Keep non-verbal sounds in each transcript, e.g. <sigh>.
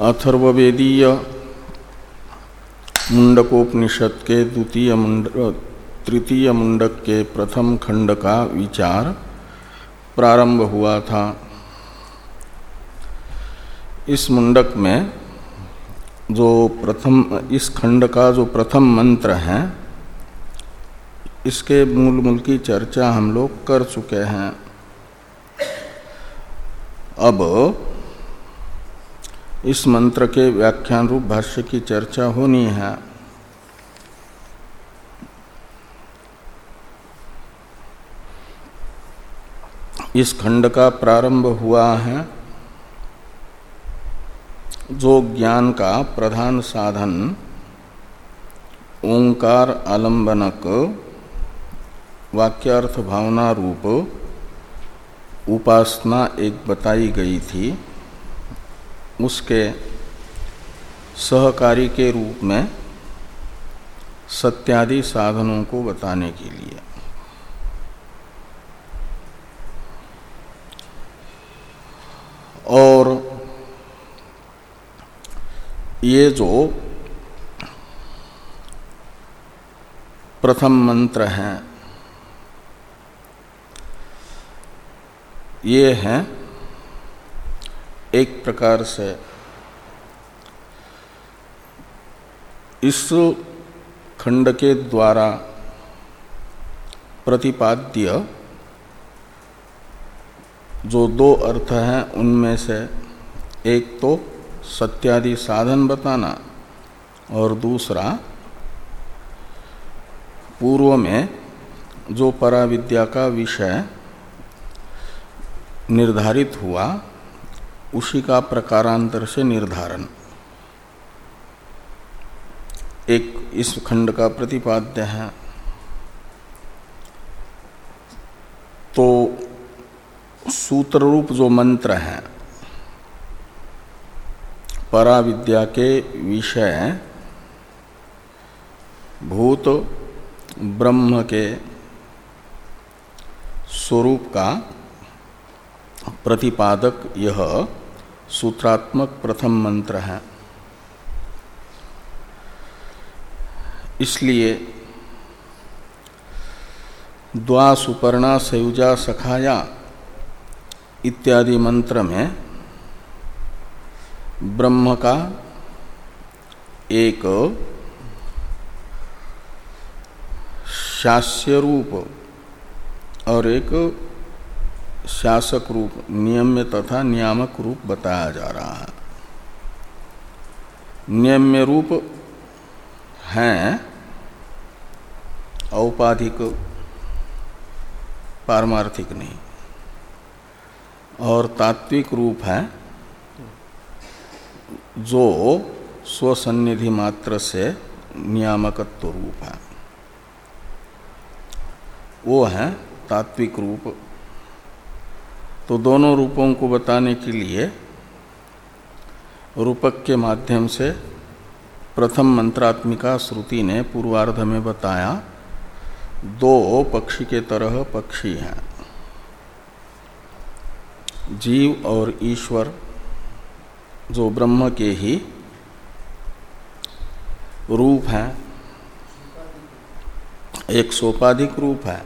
अथर्वेदीय मुंडकोपनिषद के द्वितीय मुंड, तृतीय मुंडक के प्रथम खंड का विचार प्रारंभ हुआ था। इस मुंडक में जो प्रथम, इस खंड का जो प्रथम मंत्र है, इसके मूल मूल की चर्चा हम लोग कर चुके हैं। अब इस मंत्र के व्याख्यान रूप भाष्य की चर्चा होनी है। इस खंड का प्रारंभ हुआ है, जो ज्ञान का प्रधान साधन, ओंकार आलंबनक, वाक्यार्थ भावना रूप, उपासना एक बताई गई थी। उसके सहकारी के रूप में सत्यादि साधनों को बताने के लिए। और ये जो प्रथम मंत्र हैं, ये हैं एक प्रकार से इस खंड के द्वारा प्रतिपाद्य जो दो अर्थ हैं, उनमें से एक तो सत्यादि साधन बताना और दूसरा पूर्व में जो पराविद्या का विषय निर्धारित हुआ उसी का प्रकारांतर से निर्धारण। एक इस खंड का प्रतिपाद्य है। तो सूत्र रूप जो मंत्र है, पराविद्या के विषय, भूत, ब्रह्म के स्वरूप का प्रतिपादक यह सूत्रात्मक प्रथम मंत्र है। इसलिए द्वा सुपर्णा सयुजा सखाया इत्यादि मंत्र में ब्रह्म का एक शास्य रूप और एक शासक रूप नियम्य तथा नियामक रूप बताया जा रहा है। नियम्य रूप हैं, औपाधिक, पारमार्थिक नहीं। और तात्विक रूप है, जो स्वसन्निधि मात्र से नियामकत्व रूप है। वो है तात्विक रूप तो दोनों रूपों को बताने के लिए रूपक के माध्यम से प्रथम मंत्रात्मिका श्रुति ने पूर्वार्ध में बताया, दो पक्षी के तरह पक्षी हैं। जीव और ईश्वर, जो ब्रह्म के ही रूप हैं, एक सोपाधिक रूप है,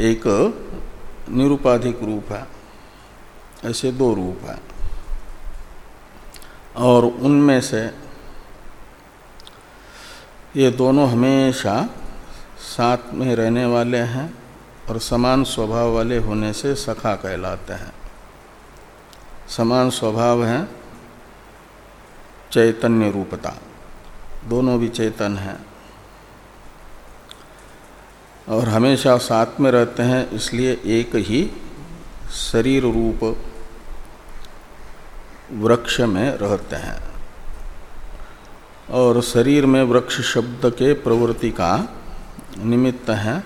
एक निरुपाधिक रूप है, ऐसे दो रूप हैं। और उनमें से ये दोनों हमेशा साथ में रहने वाले हैं और समान स्वभाव वाले होने से सखा कहलाते हैं। समान स्वभाव है, चैतन्य रूपता। दोनों भी चैतन हैं। और हमेशा साथ में रहते हैं, इसलिए एक ही शरीर रूप वृक्ष में रहते हैं। और शरीर में वृक्ष शब्द के प्रवृत्ति का निमित्त है।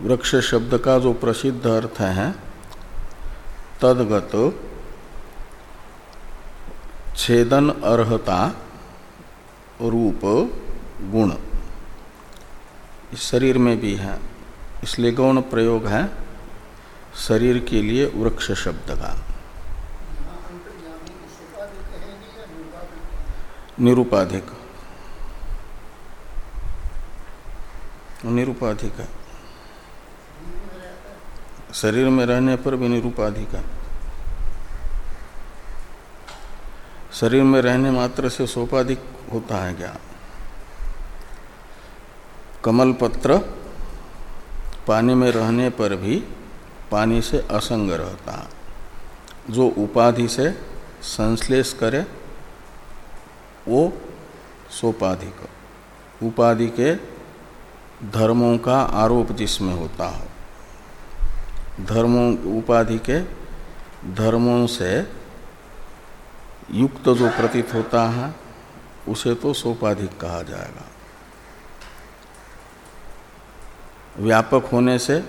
वृक्ष शब्द का जो प्रसिद्ध अर्थ है, तदगत छेदन अर्हता रूप गुण। इस शरीर में भी है। इसलिए गौण प्रयोग है शरीर के लिए वृक्ष शब्द का। निरुपाधिक। निरुपाधिक है। शरीर में रहने पर भी निरूपाधिक है। शरीर में रहने मात्र से सोपाधिक होता है क्या? कमल पत्र पानी में रहने पर भी पानी से असंग रहता। है जो उपाधि से संश्लेष करे, वो सोपाधिक। उपाधि के धर्मों का आरोप जिसमें होता हो। धर्मों, उपाधि के धर्मों से युक्त जो प्रतीत होता है, उसे तो सोपाधिक कहा जाएगा। व्यापक होने से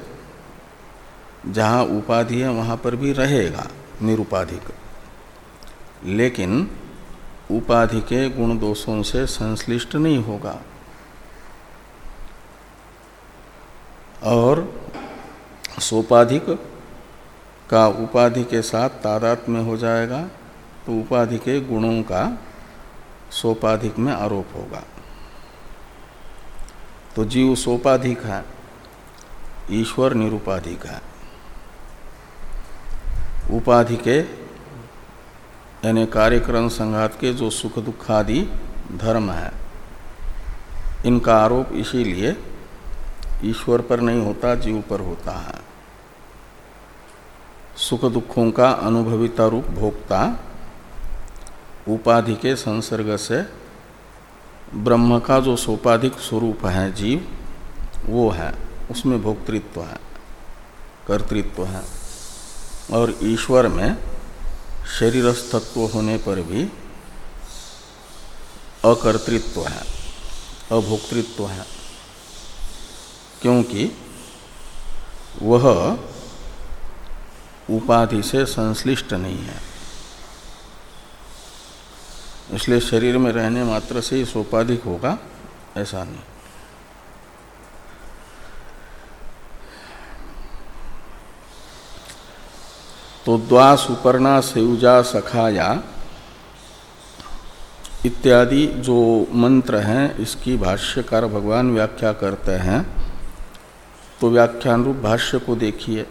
जहाँ उपाधि है, वहाँ पर भी रहेगा निरुपाधिक लेकिन उपाधि के गुण दोषों से संश्लिष्ट नहीं होगा। और सोपाधिक का उपाधि के साथ तादात में हो जाएगा तो उपाधि के गुणों का सोपाधिक में आरोप होगा। तो जीव सोपाधिक है। ईश्वर निरुपाधिक है उपाधि के, यानी कार्यक्रम संघात के जो सुख दुखादि धर्म है, इनका आरोप इसीलिए ईश्वर पर नहीं होता, जीव पर होता है। सुख दुखों का अनुभविता रूप भोक्ता उपाधि के संसर्ग से ब्रह्म का जो सोपाधिक स्वरूप है जीव, वो है। उसमें भोक्तृत्व है, कर्तृत्व है। और ईश्वर में शरीरस्थत्व होने पर भी अकर्तृत्व है, अभोक्तृत्व है। क्योंकि वह उपाधि से संश्लिष्ट नहीं है। इसलिए शरीर में रहने मात्र से ही सोपाधिक होगा, ऐसा नहीं। तो द्वा सुपर्णा सेयुजा सखाया इत्यादि जो मंत्र हैं इसकी भाष्यकार भगवान व्याख्या करते हैं तो व्याख्यान रूप भाष्य को देखिए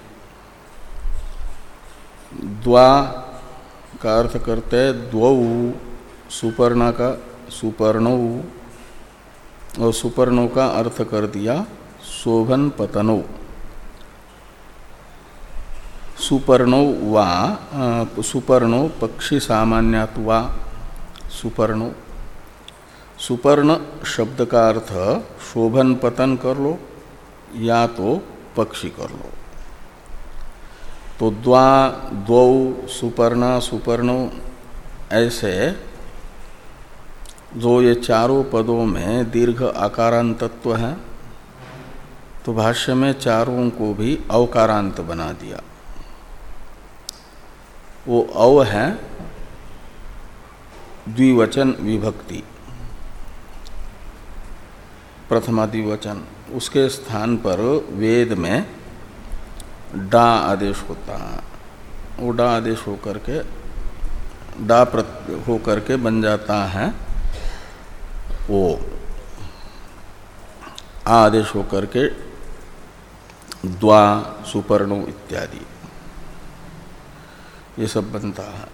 द्वा का अर्थ करते द्वौ सुपर्णा का सुपर्णो और सुपर्णों का अर्थ कर दिया शोभन पतनो सुपर्णो वा सुपर्णो पक्षी सामान्यात वा, सुपर्णो। सुपर्ण शब्द का अर्थ शोभन पतन कर लो या तो पक्षी कर लो तो द्वा, द्वौ, सुपर्ण, सुपर्णो, ऐसे जो ये चारों पदों में दीर्घ आकारांतत्व है तो भाष्य में चारों को भी अवकारांत बना दिया। वो अव है द्विवचन विभक्ति। प्रथमा द्विवचन उसके स्थान पर वेद में डा आदेश होता है। वो डा आदेश होकर के, डा होकर के बन जाता है। वो आदेश होकर के द्वा, सुपर्णो इत्यादि। ये सब बनता है।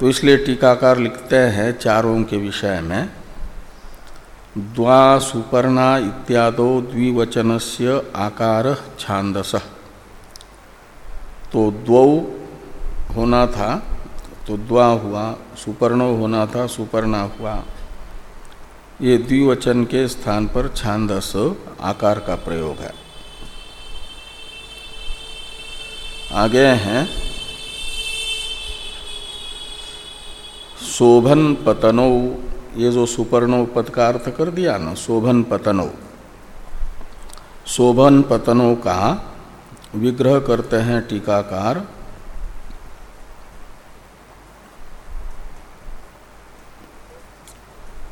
तो इसलिए टीकाकार लिखते हैं चारों के विषय में द्वा सुपर्णा इत्यादो द्विवचन से आकार छांदस। तो द्वौ होना था तो द्वा हुआ, सुपर्णो होना था, सुपर्णा हुआ। ये द्विवचन के स्थान पर छांदस आकार का प्रयोग है। आगे हैं। शोभन पतनो, ये जो सुपर्णो पद का अर्थ कर दिया ना, शोभन पतनो। शोभन पतनों का विग्रह करते हैं टीकाकार।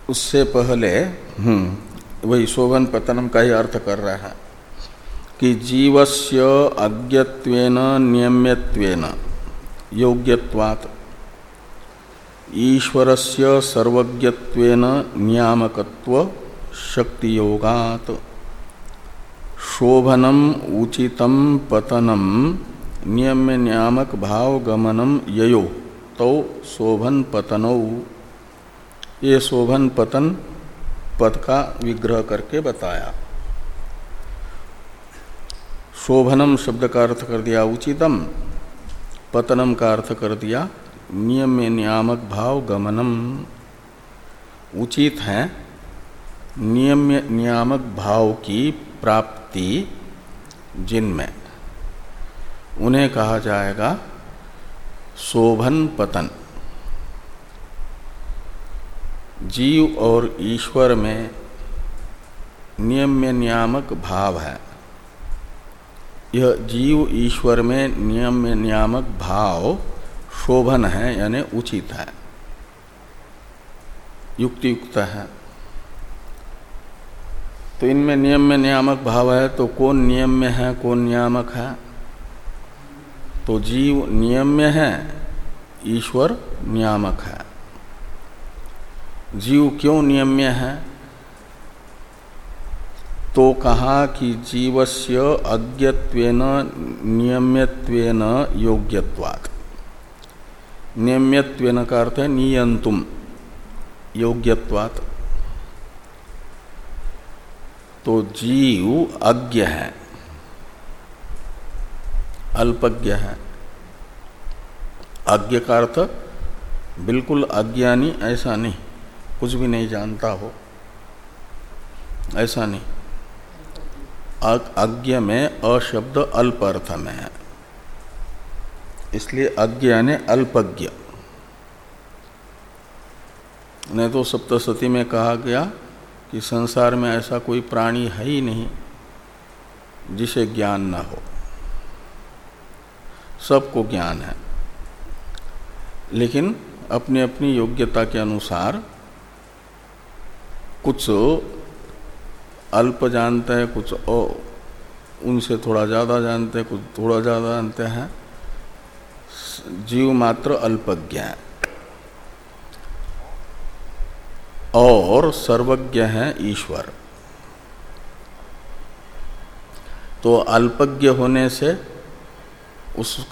उससे पहले हम्म वही शोभन पतनम का ही अर्थ कर रहा है। कि जीवस्य अज्ञत्वेन नियम्यत्वेन, योग्यत्वात्। ईश्वरस्य सर्वज्ञत्वेन नियामकत्व शक्तियोगात। शोभनम, उचितम, पतनम नियम्य नियामक भाव गमनम ययो तो शोभन पतनौ ये शोभन पतन पद का विग्रह करके बताया। शोभनम शब्द का अर्थ कर दिया, उचितम पतनम का अर्थ कर दिया, नियम में नियामक भाव गमनम। उचित है नियम नियामक भाव की प्राप्ति जिनमें। उन्हें कहा जाएगा शोभन पतन। जीव और ईश्वर में नियम्य नियामक भाव है। यह जीव ईश्वर में नियम्य नियामक भाव शोभन है, यानी उचित है। युक्ति युक्त है। तो इनमें नियम में नियामक भाव है तो कौन नियम में है, कौन नियामक है? तो जीव नियम में है, ईश्वर नियामक है। जीव क्यों नियम्य है? तो कहा कि जीवस्य अज्ञत्वेन नियम्यत्वेन योग्यत्वात्। नियम्यत्वेन का अर्थ है नियंतुम, योग्यत्वात्। तो जीव अज्ञ है, अल्पज्ञ है। अज्ञ का अर्थ, बिल्कुल अज्ञानी ऐसा नहीं, कुछ भी नहीं जानता हो, ऐसा नहीं। अज्ञ में अशब्द अल्प अर्थ में है इसलिए अज्ञ यानी अल्पज्ञ। नहीं तो सप्तशती में कहा गया कि संसार में ऐसा कोई प्राणी है ही नहीं, जिसे ज्ञान न हो। सबको ज्ञान है। लेकिन अपनी अपनी योग्यता के अनुसार कुछ अल्प जानते हैं, कुछ उनसे थोड़ा ज़्यादा जानते हैं, कुछ थोड़ा ज़्यादा जानते हैं। जीव मात्र अल्पज्ञ है। और सर्वज्ञ है ईश्वर। तो अल्पज्ञ होने से उस,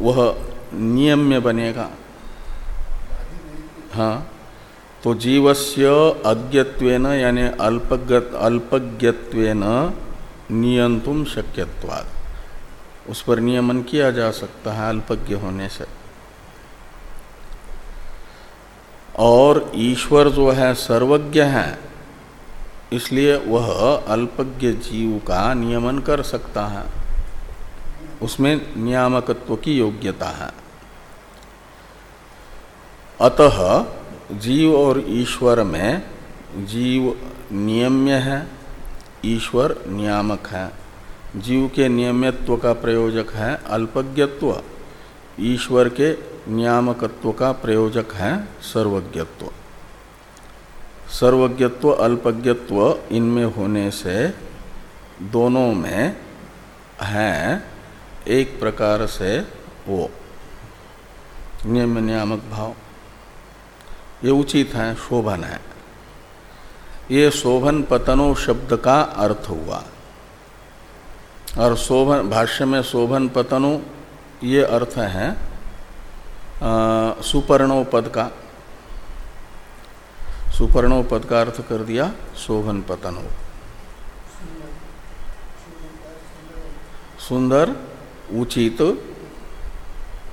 वह नियम में बनेगा। हाँ। तो जीवस्य अज्ञत्वेन, यानी अल्पज्ञ अल्पज्ञत्वेन नियंतुम शक्यत्वाद उस पर नियमन किया जा सकता है अल्पज्ञ होने से। और ईश्वर जो है सर्वज्ञ है, इसलिए वह अल्पज्ञ जीव का नियमन कर सकता है। उसमें नियामकत्व की योग्यता है। अतः जीव और ईश्वर में जीव नियम्य है, ईश्वर नियामक है। जीव के नियमित्व का प्रयोजक है, अल्पज्ञत्व। ईश्वर के नियामकत्व का प्रयोजक है, सर्वज्ञत्व। सर्वज्ञत्व, अल्पज्ञत्व इनमें होने से दोनों में है एक प्रकार से वो नियम नियामक भाव। ये उचित है, शोभन है। ये शोभन पतनो शब्द का अर्थ हुआ। और शोभन, भाष्य में शोभन पतनो ये अर्थ है सुपर्णो पद का। सुपर्णो पद का अर्थ कर दिया शोभन पतनो। सुंदर, उचित,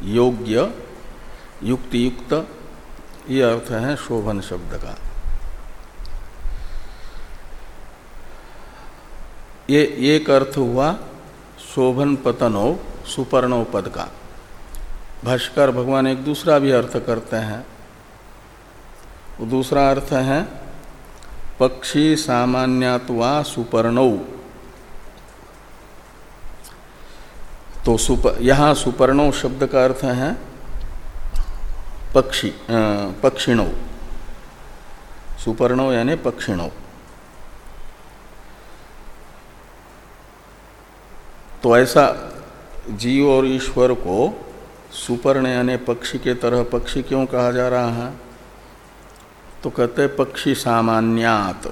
योग्य युक्ति युक्त ये अर्थ है शोभन शब्द का। ये, एक अर्थ हुआ शोभन पतनो, सुपर्णो पद का। भाष्कर भगवान एक दूसरा भी अर्थ करते हैं। दूसरा अर्थ है, पक्षी सामान्यत्वा सुपर्णौ। तो सुप, यहाँ सुपर्णो शब्द का अर्थ है पक्षी पक्षिणों। सुपर्णो यानी पक्षिणों। तो ऐसा जीव और ईश्वर को सुपर्ण यानी पक्षी के तरह पक्षी क्यों कहा जा रहा है? तो कहते पक्षी सामान्यात।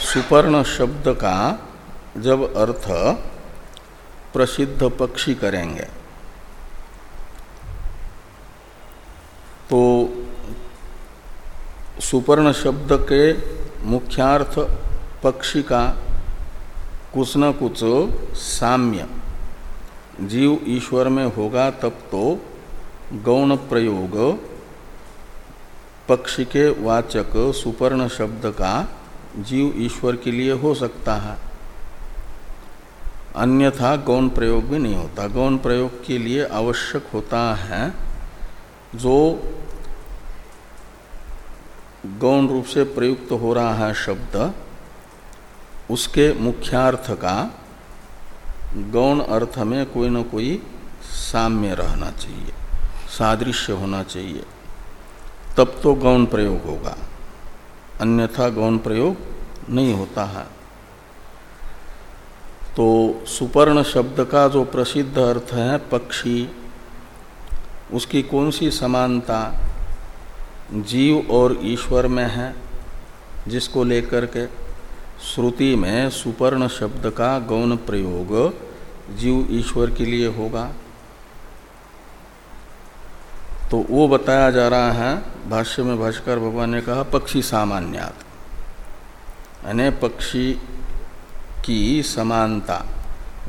सुपर्ण शब्द का जब अर्थ प्रसिद्ध पक्षी करेंगे तो सुपर्ण शब्द के मुख्यार्थ पक्षी का कुछ न कुछ साम्य। जीव ईश्वर में होगा तब तो गौण प्रयोग। पक्षी के वाचक सुपर्ण शब्द का जीव ईश्वर के लिए हो सकता है। अन्यथा गौण प्रयोग भी नहीं होता। गौण प्रयोग के लिए आवश्यक होता है जो गौण रूप से प्रयुक्त हो रहा है शब्द, उसके मुख्यार्थ का गौण अर्थ में कोई न कोई साम्य रहना चाहिए, सादृश्य होना चाहिए। तब तो गौण प्रयोग होगा। अन्यथा गौण प्रयोग नहीं होता है। तो सुपर्ण शब्द का जो प्रसिद्ध अर्थ है पक्षी उसकी कौन सी समानता जीव और ईश्वर में है, जिसको लेकर के श्रुति में सुपर्ण शब्द का गौण प्रयोग जीव ईश्वर के लिए होगा? तो वो बताया जा रहा है, भाष्य में भाष्कर भगवान ने कहा, पक्षी सामान्यात। यानी पक्षी की समानता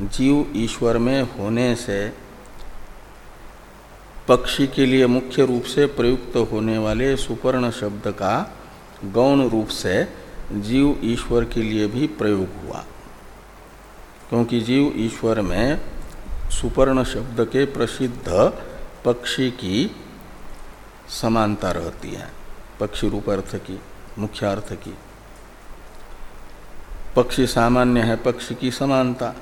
जीव ईश्वर में होने से पक्षी के लिए मुख्य रूप से प्रयुक्त होने वाले सुपर्ण शब्द का गौण रूप से जीव ईश्वर के लिए भी प्रयोग हुआ। क्योंकि जीव ईश्वर में सुपर्ण शब्द के प्रसिद्ध पक्षी की समानता रहती है, पक्षी रूप अर्थ की, मुख्य अर्थ की। पक्षी सामान्य है, पक्षी की समानता।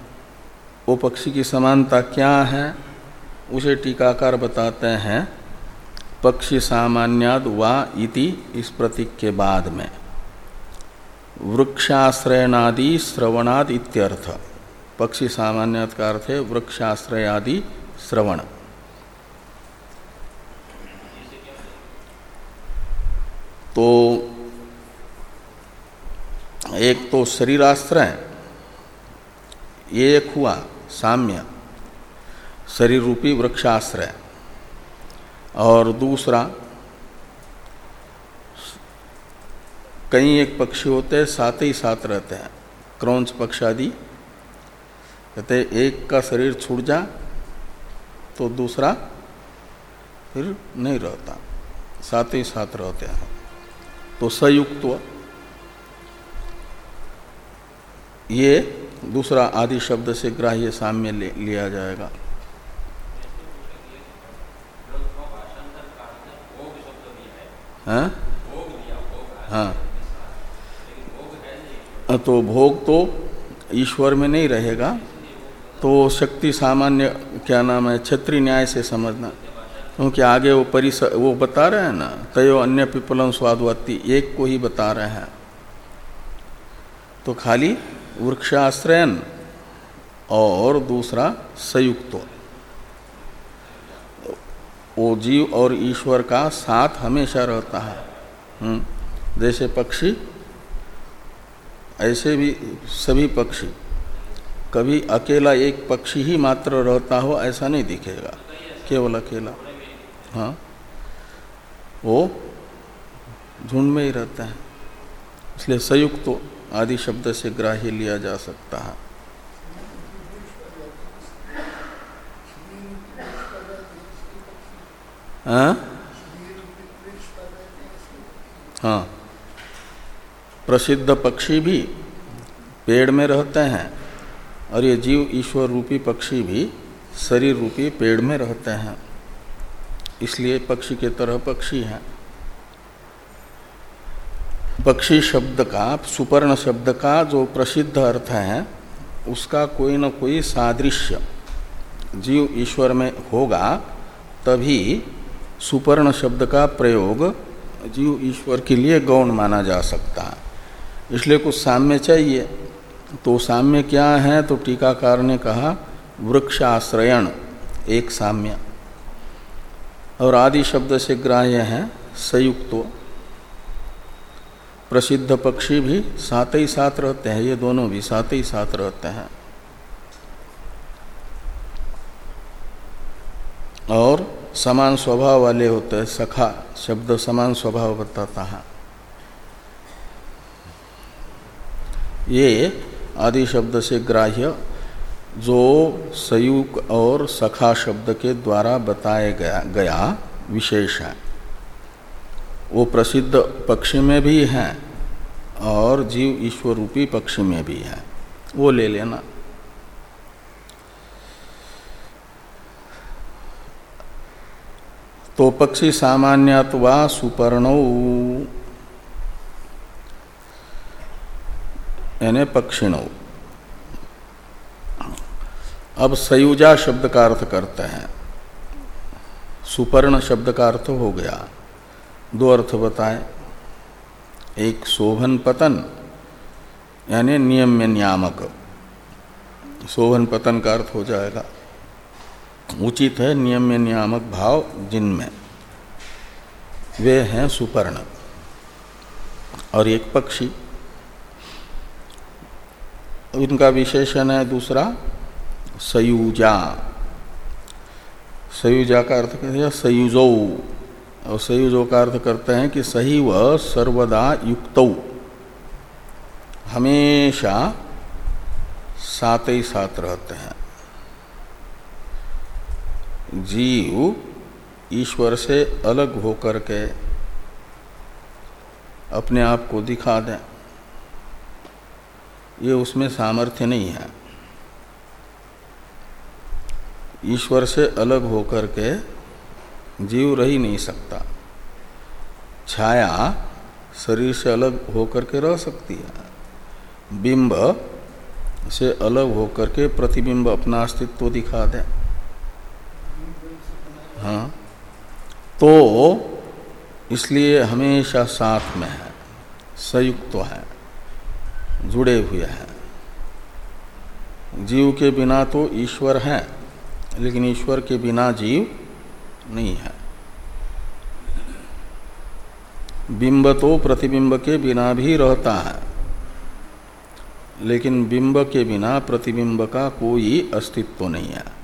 वो पक्षी की समानता क्या है? उसे टीकाकार बताते हैं, पक्षी सामान्याद वा इति इस प्रतीक के बाद में। वृक्षाश्रयनादि श्रवणाद इत्यर्थ। पक्षी सामान्याद का अर्थ है वृक्षाश्रयादि श्रवण। तो एक तो शरीराश्रय ये एक हुआ साम्य। शरीर रूपी वृक्षाश्रय। और दूसरा कई एक पक्षी होते हैं, साथ ही साथ रहते हैं। क्रौंच पक्ष आदि। कहते एक का शरीर छूट जा तो दूसरा फिर नहीं रहता। साथ ही साथ रहते हैं। तो संयुक्त ये दूसरा आदि शब्द से ग्राह्य साम्य लिया जाएगा। हाँ? हाँ। तो भोग तो ईश्वर में नहीं रहेगा। तो शक्ति सामान्य, क्या नाम है, क्षत्रिय न्याय से समझना। क्योंकि आगे वो परिस, वो बता रहे हैं ना, तयो अन्य पिपलम स्वादवती एक को ही बता रहे हैं। तो खाली वृक्षाश्रयन और दूसरा संयुक्त। वो जीव और ईश्वर का साथ हमेशा रहता है। हम्म, जैसे पक्षी ऐसे भी सभी पक्षी। कभी अकेला एक पक्षी ही मात्र रहता हो ऐसा नहीं दिखेगा। केवल अकेला। हाँ। वो झुंड में ही रहता है। इसलिए संयुक्त तो आदि शब्द से ग्राह्य लिया जा सकता है। हाँ? हाँ। प्रसिद्ध पक्षी भी पेड़ में रहते हैं और ये जीव ईश्वर रूपी पक्षी भी शरीर रूपी पेड़ में रहते हैं। इसलिए पक्षी के तरह पक्षी हैं। पक्षी शब्द का, सुपर्ण शब्द का जो प्रसिद्ध अर्थ है, उसका कोई न कोई सादृश्य जीव ईश्वर में होगा, तभी सुपर्ण शब्द का प्रयोग जीव ईश्वर के लिए गौण माना जा सकता है। इसलिए कुछ साम्य चाहिए। तो साम्य क्या है? तो टीकाकार ने कहा, वृक्षाश्रयण, एक साम्य। और आदि शब्द से ग्राह्य है, संयुक्तो। प्रसिद्ध पक्षी भी साथ ही साथ रहते हैं, ये दोनों भी साथ ही साथ रहते हैं। और समान स्वभाव वाले होते हैं, सखा शब्द समान स्वभाव बताता है। ये आदि शब्द से ग्राह्य जो संयुक्त और सखा शब्द के द्वारा बताया गया गया विशेष है। वो प्रसिद्ध पक्षी में भी है और जीव ईश्वर रूपी पक्षी में भी है। वो ले लेना। तो पक्षी सामान्यतवा सुपर्ण। यानी पक्षिण। अब सयुजा शब्द का अर्थ करते हैं। सुपर्ण शब्द का अर्थ हो गया। दो अर्थ बताए। एक शोभन पतन, यानी नियम में नियामक। शोभन पतन का अर्थ हो जाएगा। उचित है, नियम में नियामक भाव जिनमें। वे हैं सुपर्ण। और एक पक्षी। इनका विशेषण है दूसरा, सयुजा। सयुजा का अर्थ कहते हैं सयुजो। और सयुजो का अर्थ करते हैं कि सही व सर्वदा युक्त। हमेशा साथ ही साथ रहते हैं। जीव ईश्वर से अलग होकर के अपने आप को दिखा दें। ये उसमें सामर्थ्य नहीं है। ईश्वर से अलग होकर के जीव रह ही नहीं सकता। छाया शरीर से अलग होकर के रह सकती है। बिंब से अलग होकर के प्रतिबिंब अपना अस्तित्व दिखा दें। हाँ? तो इसलिए हमेशा साथ में है, संयुक्त तो है, जुड़े हुए हैं। जीव के बिना तो ईश्वर है, लेकिन ईश्वर के बिना जीव नहीं है। बिंब तो प्रतिबिंब के बिना भी रहता है, लेकिन बिंब के बिना प्रतिबिंब का कोई अस्तित्व नहीं है।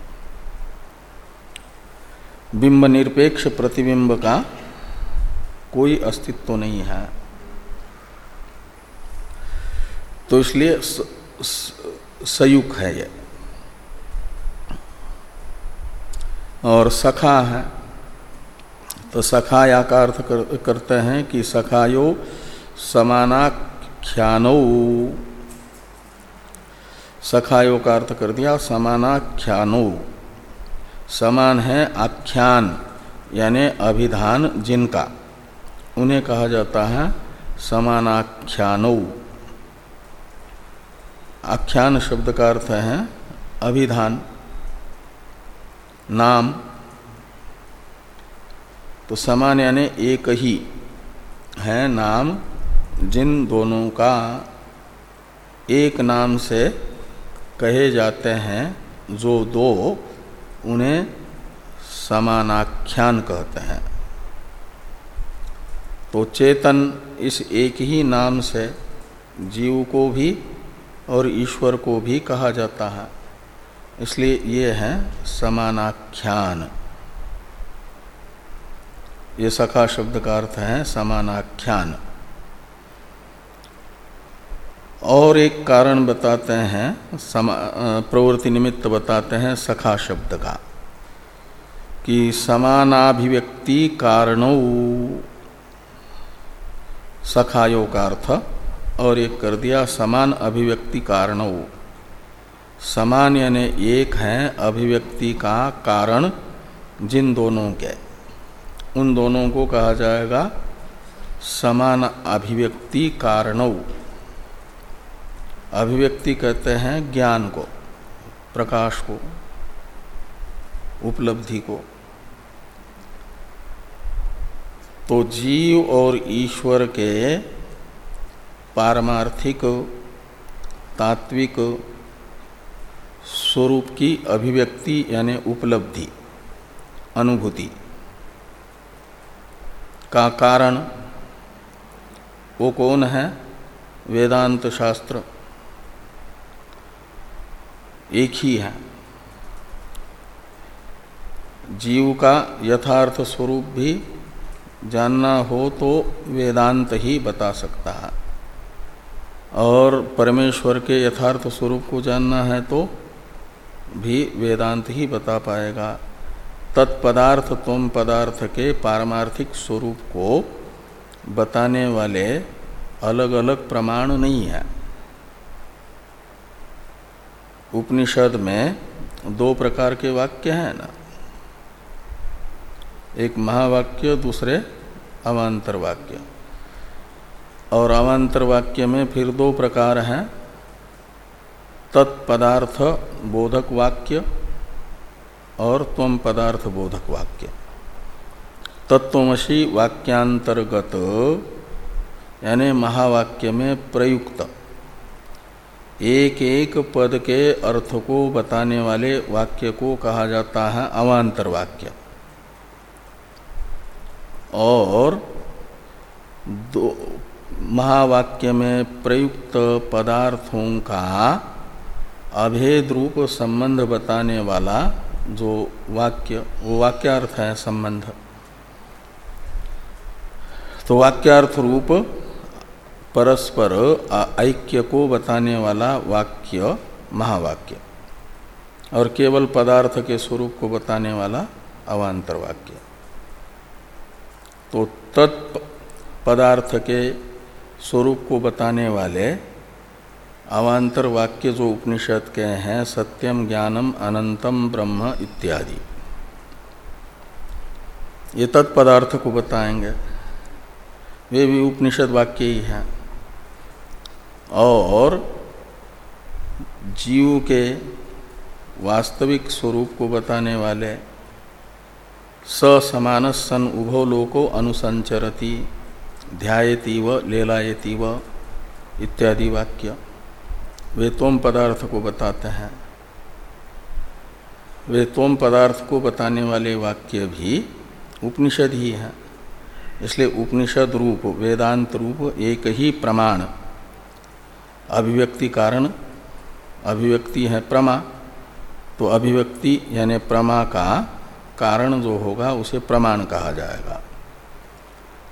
बिंब निरपेक्ष प्रतिबिंब का कोई अस्तित्व नहीं है। तो इसलिए सयुक है ये। और सखा है। तो सखा या का अर्थ कर, करते हैं कि सखायो समानाख्यानो। सखायो का अर्थ कर दिया समानाख्यानो। समान है आख्यान, यानि अभिधान जिनका। उन्हें कहा जाता है समानाख्यानो। आख्यान शब्द का अर्थ है अभिधान, नाम। तो समान यानी एक ही है नाम जिन दोनों का एक नाम से कहे जाते हैं, जो दो उन्हें समानाख्यान कहते हैं। तो चेतन इस एक ही नाम से जीव को भी और ईश्वर को भी कहा जाता है। इसलिए ये है समानाख्यान। ये सखा शब्द का अर्थ है समानाख्यान। और एक कारण बताते हैं प्रवृत्ति निमित्त बताते हैं सखा शब्द का, कि समानाभिव्यक्ति कारणों, सखायो का अर्थ, और एक कर दिया समान अभिव्यक्ति कारणों। समान यानी एक है अभिव्यक्ति का कारण जिन दोनों के। उन दोनों को कहा जाएगा समान अभिव्यक्ति कारणों। अभिव्यक्ति कहते हैं ज्ञान को, प्रकाश को, उपलब्धि को। तो जीव और ईश्वर के पारमार्थिक, तात्विक स्वरूप की अभिव्यक्ति यानी उपलब्धि, अनुभूति का कारण वो कौन है? वेदांत शास्त्र। एक ही है। जीव का यथार्थ स्वरूप भी जानना हो तो वेदांत ही बता सकता है। और परमेश्वर के यथार्थ स्वरूप को जानना है तो भी वेदांत ही बता पाएगा। तत्पदार्थ तुम पदार्थ के पारमार्थिक स्वरूप को बताने वाले अलग अलग प्रमाण नहीं है। उपनिषद में दो प्रकार के वाक्य हैं ना। एक महावाक्य, दूसरे अवान्तर वाक्य और अवान्तर वाक्य में फिर दो प्रकार हैं। तत्पदार्थ बोधक वाक्य और तम पदार्थ बोधक वाक्य। तत्वमसी वाक्यांतर्गत, यानी महावाक्य में प्रयुक्त। एक एक पद के अर्थ को बताने वाले वाक्य को कहा जाता है अवान्तर वाक्य। और दो महावाक्य में प्रयुक्त पदार्थों का अभेद रूप संबंध बताने वाला जो वाक्य, वो वाक्यार्थ है संबंध। तो वाक्यार्थ रूप परस्पर ऐक्य को बताने वाला वाक्य, महावाक्य। और केवल पदार्थ के स्वरूप को बताने वाला अवान्तर वाक्य। तो तत्पदार्थ के स्वरूप को बताने वाले अवान्तर वाक्य जो उपनिषद के हैं, सत्यम, ज्ञानम, अनंतम, ब्रह्म इत्यादि। ये तत्पदार्थ को बताएँगे। वे भी उपनिषद वाक्य ही हैं। और जीव के वास्तविक स्वरूप को बताने वाले समान सन उभो लोको अनुसंचरती, ध्यायती व लेलायती व इत्यादि वाक्य वे तोम पदार्थ को बताते हैं। वे तोम पदार्थ को बताने वाले वाक्य भी उपनिषद ही हैं। इसलिए उपनिषद रूप, वेदांत रूप एक ही प्रमाण अभिव्यक्ति कारण, अभिव्यक्ति है प्रमा तो अभिव्यक्ति यानी प्रमा का कारण जो होगा, उसे प्रमाण कहा जाएगा।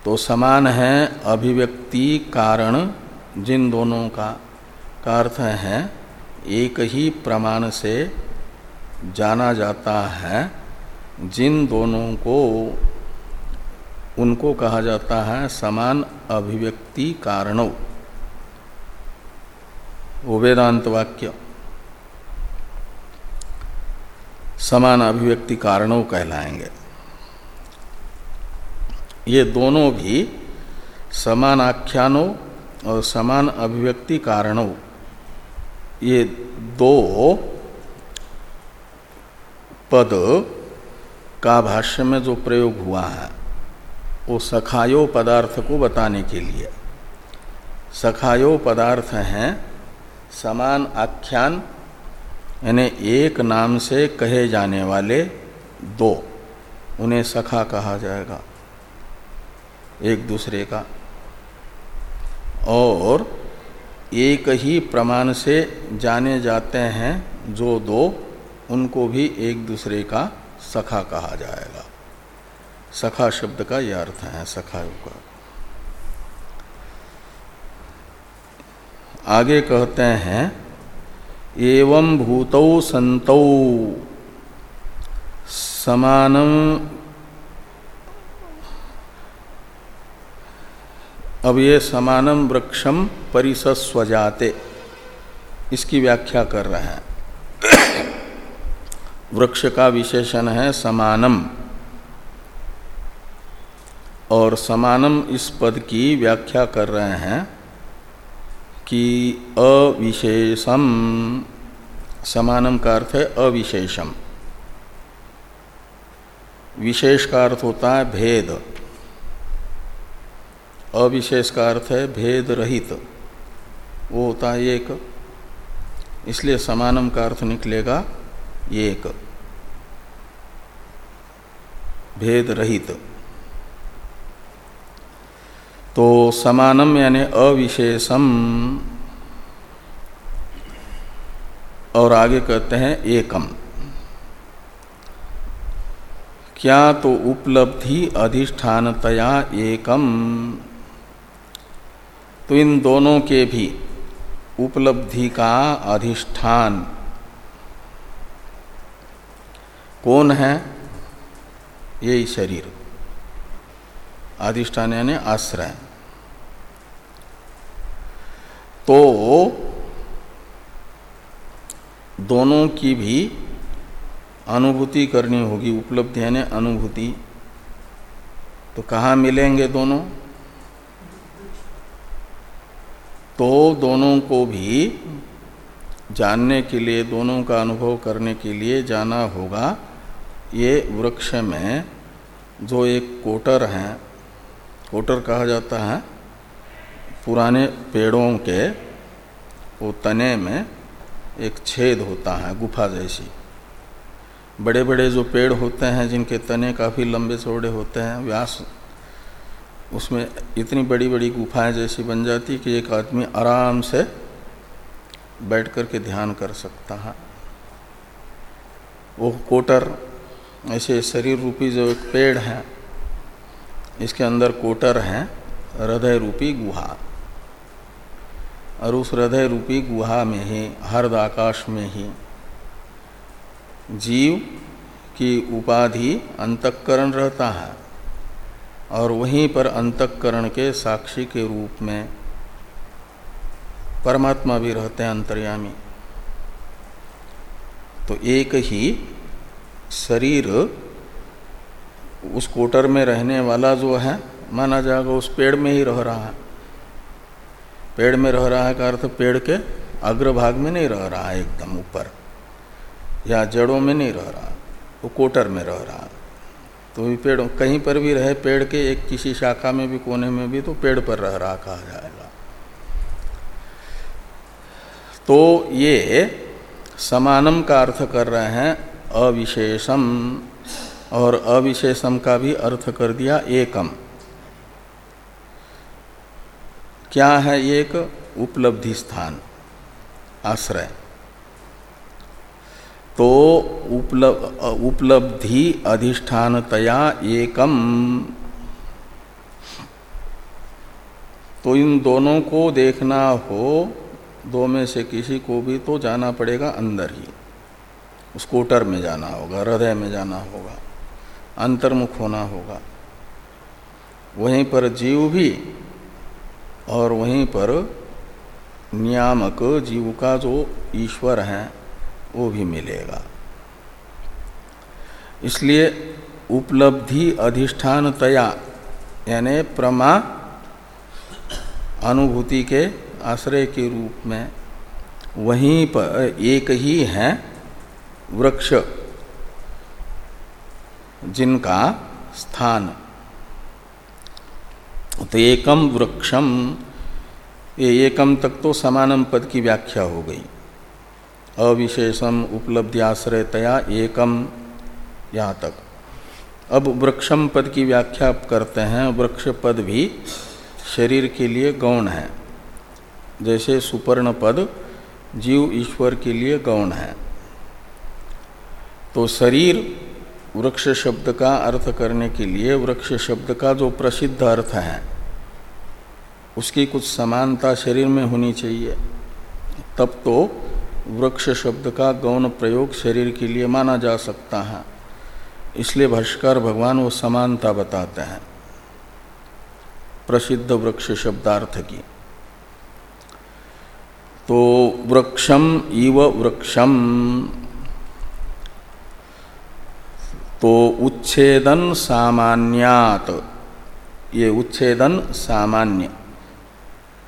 तो समान है अभिव्यक्ति कारण जिन दोनों का का अर्थ है, एक ही प्रमाण से जाना जाता है, जिन दोनों को, उनको कहा जाता है समान अभिव्यक्ति कारणों। वो वेदांत वाक्य। समान अभिव्यक्ति कारणों कहलाएँगे। ये दोनों भी समान आख्यानों और समान अभिव्यक्ति कारणों, ये दो पद का भाष्य में जो प्रयोग हुआ है, वो सखायो पदार्थ को बताने के लिए। सखायो पदार्थ हैं समान आख्यान, यानी एक नाम से कहे जाने वाले दो, उन्हें सखा कहा जाएगा, एक दूसरे का। और एक ही प्रमाण से जाने जाते हैं जो दो, उनको भी एक दूसरे का सखा कहा जाएगा। सखा शब्द का यह अर्थ है, सखा का आगे कहते हैं, एवं भूतौ संतौ समानम अब ये समानम वृक्षम परिसस्वजाते। इसकी व्याख्या कर रहे हैं। <coughs> वृक्ष का विशेषण है समानम। और समानम इस पद की व्याख्या कर रहे हैं कि अविशेषम। समानम का अर्थ है अविशेषम। विशेष का अर्थ होता है भेद। अविशेष का अर्थ है भेद रहित। वो होता है एक। इसलिए समानम का अर्थ निकलेगा एक। भेद रहित। तो समानम यानी अविशेषम। और आगे कहते हैं एकम। क्या तो उपलब्धि अधिष्ठानतया एकम? तो इन दोनों के भी उपलब्धि का अधिष्ठान। कौन है? यही शरीर। अधिष्ठान यानी आश्रय। तो दोनों की भी अनुभूति करनी होगी, उपलब्धि यानी अनुभूति। तो कहाँ मिलेंगे दोनों? तो दोनों को भी जानने के लिए, दोनों का अनुभव करने के लिए जाना होगा। ये वृक्ष में जो एक कोटर है कोटर कहा जाता है, पुराने पेड़ों के वो तने में एक छेद होता है, गुफा जैसी। बड़े बड़े जो पेड़ होते हैं, जिनके तने काफ़ी लंबे चौड़े होते हैं, व्यास, उसमें इतनी बड़ी बड़ी गुफाएँ जैसी बन जाती कि एक आदमी आराम से बैठ कर के ध्यान कर सकता है। वो कोटर ऐसे शरीर रूपी जो एक पेड़ है इसके अंदर कोटर है, हृदय रूपी गुहा। और उस हृदय रूपी गुहा में ही, हर्द आकाश में ही, जीव की उपाधि अंतकरण रहता है। और वहीं पर अंतकरण के साक्षी के रूप में परमात्मा भी रहते हैं अंतर्यामी। तो एक ही शरीर उस कोटर में रहने वाला जो है, माना जाएगा उस पेड़ में ही रह रहा है। पेड़ में रह रहा है का अर्थ पेड़ के अग्रभाग में नहीं रह रहा है, एकदम ऊपर। या जड़ों में नहीं रह रहा, वो कोटर में रह रहा तो भी पेड़, कहीं पर भी रहे, पेड़ के एक किसी शाखा में भी, कोने में भी तो पेड़ पर रह रहा कहा जाएगा। तो ये समानम का अर्थ कर रहे हैं, अविशेषम। और अविशेषम का भी अर्थ कर दिया एकम। क्या है एक? उपलब्धि स्थान, आश्रय। तो उपलब्धि अधिष्ठानतया एकम। तो इन दोनों को देखना हो, दो में से किसी को भी तो जाना पड़ेगा अंदर ही। उस कोटर में जाना होगा, हृदय में जाना होगा। अंतर्मुख होना होगा। वहीं पर जीव भी और वहीं पर नियामक जीव का जो ईश्वर है, वो भी मिलेगा। इसलिए उपलब्धि अधिष्ठान तया यानी प्रमा अनुभूति के आश्रय के रूप में, वहीं पर एक ही है वृक्ष। जिनका स्थान। तो एकम वृक्षम ये एकम तक तो समानम पद की व्याख्या हो गई। अविशेषम उपलब्धि आश्रयतया एकम यहाँ तक। अब वृक्षम पद की व्याख्या करते हैं, वृक्ष पद भी शरीर के लिए गौण है। जैसे सुपर्ण पद जीव ईश्वर के लिए गौण है। तो शरीर वृक्ष शब्द का अर्थ करने के लिए वृक्ष शब्द का जो प्रसिद्ध अर्थ है, उसकी कुछ समानता शरीर में होनी चाहिए। तब तो वृक्ष शब्द का गौण प्रयोग शरीर के लिए माना जा सकता है। इसलिए भाष्कर भगवान वो समानता बताते हैं। प्रसिद्ध वृक्ष शब्दार्थ की। तो वृक्षम इव वृक्षम। तो उच्छेदन सामान्यात। ये उच्छेदन सामान्य।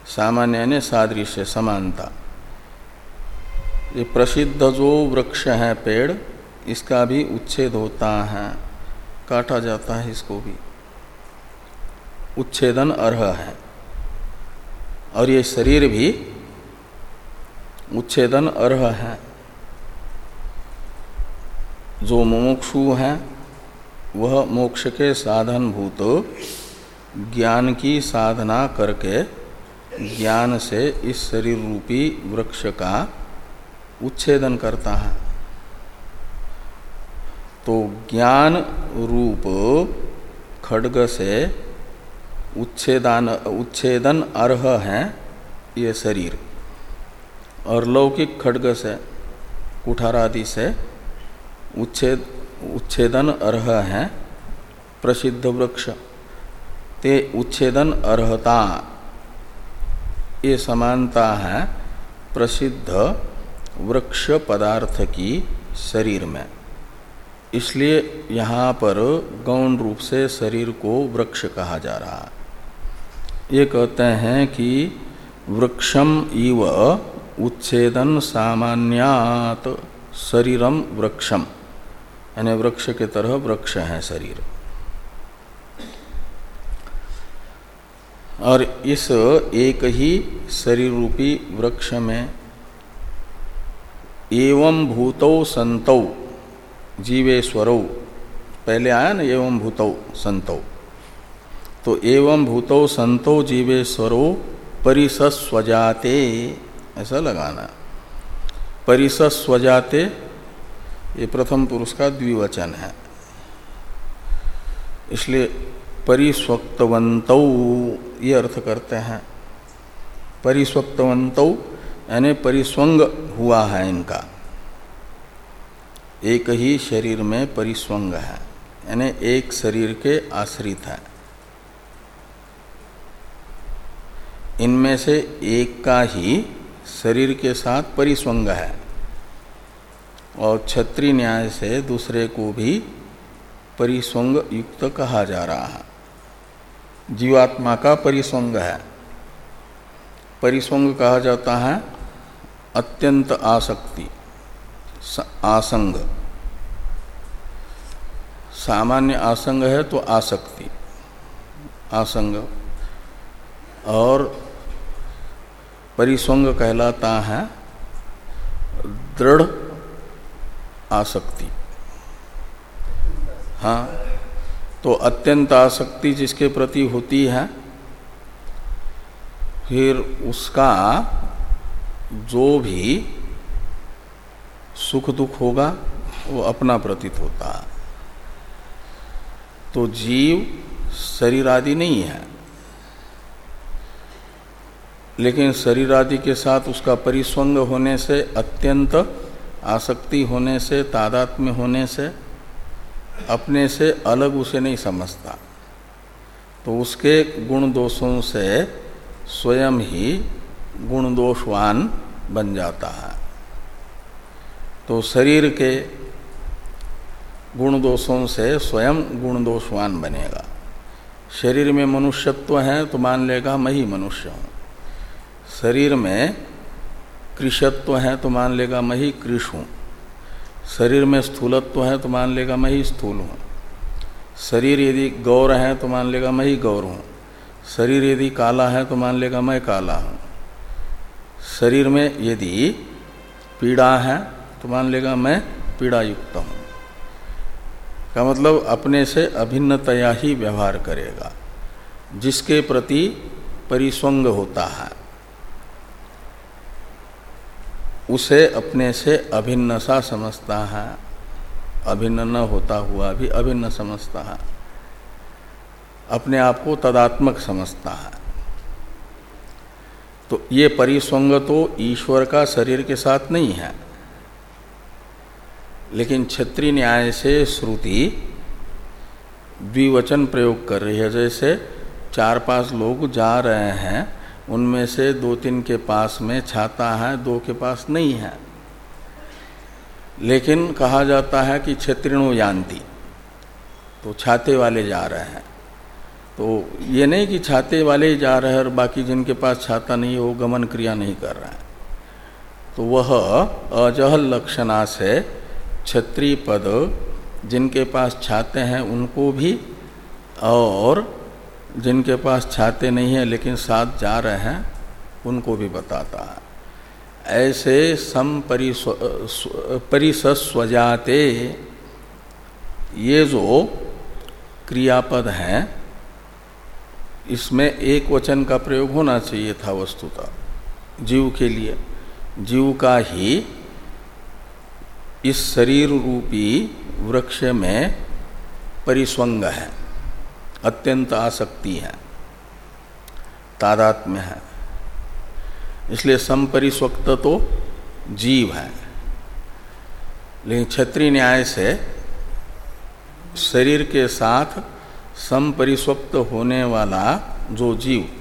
सामान्य ने सादृश्य, समानता। ये प्रसिद्ध जो वृक्ष है, पेड़, इसका भी उच्छेद होता है। काटा जाता है इसको भी। उच्छेदन अर्ह है। और ये शरीर भी उच्छेदन अर्ह है। जो मुमुक्षु है, वह मोक्ष के साधन भूत ज्ञान की साधना करके ज्ञान से इस शरीर रूपी वृक्ष का उच्छेदन करता है। तो ज्ञान रूप खड्ग से उच्छेदान, उच्छेदन अर्ह है ये शरीर। और लौकिक खड्ग से, कुठारादि से उच्छेद, उच्छेदन अर्ह है, प्रसिद्ध वृक्ष। ते उच्छेदन अर्हता, ये समानता है, प्रसिद्ध वृक्ष पदार्थ की शरीर में। इसलिए यहाँ पर गौण रूप से शरीर को वृक्ष कहा जा रहा है। ये कहते हैं कि वृक्षम इव उच्छेदन सामान्यात शरीरम वृक्षम। यानी वृक्ष के तरह वृक्ष है शरीर। और इस एक ही शरीर रूपी वृक्ष में एवं भूतौ संतौ, जीवेश्वरौ, पहले आया ना एवं भूतौ संतौ। तो एवं भूतौ संतौ, जीवेश्वरो, परिसस्वजाते, ऐसा लगाना। परिसस्वजाते ये प्रथम पुरुष का द्विवचन है। इसलिए परिस्वक्तवंत, ये अर्थ करते हैं। परिस्वक्तवंत, यानी परिस्वंग हुआ है इनका। एक ही शरीर में परिस्वंग है, यानी एक शरीर के आश्रित है। इनमें से एक का ही शरीर के साथ परिस्वंग है। और छत्री न्याय से दूसरे को भी परिस्वंग युक्त कहा जा रहा है। जीवात्मा का परिसंग है। परिसंग कहा जाता है अत्यंत आसक्ति आसंग। सामान्य आसंग है तो आसक्ति, आसंग। और परिसंग कहलाता है दृढ़ आसक्ति। हाँ तो अत्यंत आसक्ति जिसके प्रति होती है, फिर उसका जो भी सुख दुख होगा, वो अपना प्रतीत होता है। तो जीव शरीर आदि नहीं है, लेकिन शरीर आदि के साथ उसका परिस्वंग होने से अत्यंत आसक्ति होने से, तादात्म्य होने से, अपने से अलग उसे नहीं समझता। तो उसके गुण दोषों से स्वयं ही गुण दोषवान बन जाता है। तो शरीर के गुण दोषों से स्वयं गुण दोषवान बनेगा। शरीर में मनुष्यत्व है तो मान लेगा, मैं ही मनुष्य हूँ। शरीर में कृषत्व है तो मान लेगा मैं ही कृष हूँ। शरीर में स्थूलत्व है तो मान लेगा मैं ही स्थूल हूँ। शरीर यदि गौर है तो मान लेगा मैं ही गौर हूँ। शरीर यदि काला है तो मान लेगा मैं काला हूँ। शरीर में यदि पीड़ा है तो मान लेगा मैं पीड़ा युक्त हूँ। का मतलब अपने से अभिन्नतया ही व्यवहार करेगा, जिसके प्रति परिस्वंग होता है। उसे अपने से अभिन्न सा समझता है। अभिन्न न होता हुआ भी अभिन्न समझता है। अपने आप को तदात्मक समझता है। तो ये परिसंग तो ईश्वर का शरीर के साथ नहीं है। लेकिन क्षत्रिय न्याय से श्रुति द्विवचन प्रयोग कर रही है। जैसे चार पाँच लोग जा रहे हैं उनमें से दो तीन के पास में छाता है, दो के पास नहीं है। लेकिन कहा जाता है कि क्षेत्रिणो यान्ति। तो छाते वाले जा रहे हैं। तो ये नहीं कि छाते वाले ही जा रहे हैं और बाकी जिनके पास छाता नहीं है, वो गमन क्रिया नहीं कर रहे हैं। तो वह अजहल लक्षणा से क्षत्रिय पद, जिनके पास छाते हैं, उनको भी और जिनके पास छाते नहीं हैं, लेकिन साथ जा रहे हैं, उनको भी बताता है। ऐसे सम परिसस्वजाते, ये जो क्रियापद हैं, इसमें एक वचन का प्रयोग होना चाहिए था वस्तुता, जीव के लिए। जीव का ही इस शरीर रूपी वृक्ष में परिस्वंग है। अत्यंत आसक्ति है, तादात्म्य है। इसलिए संपरिस्वक्त तो जीव है। लेकिन क्षत्रिय न्याय से शरीर के साथ संपरिस्वक्त होने वाला जो जीव,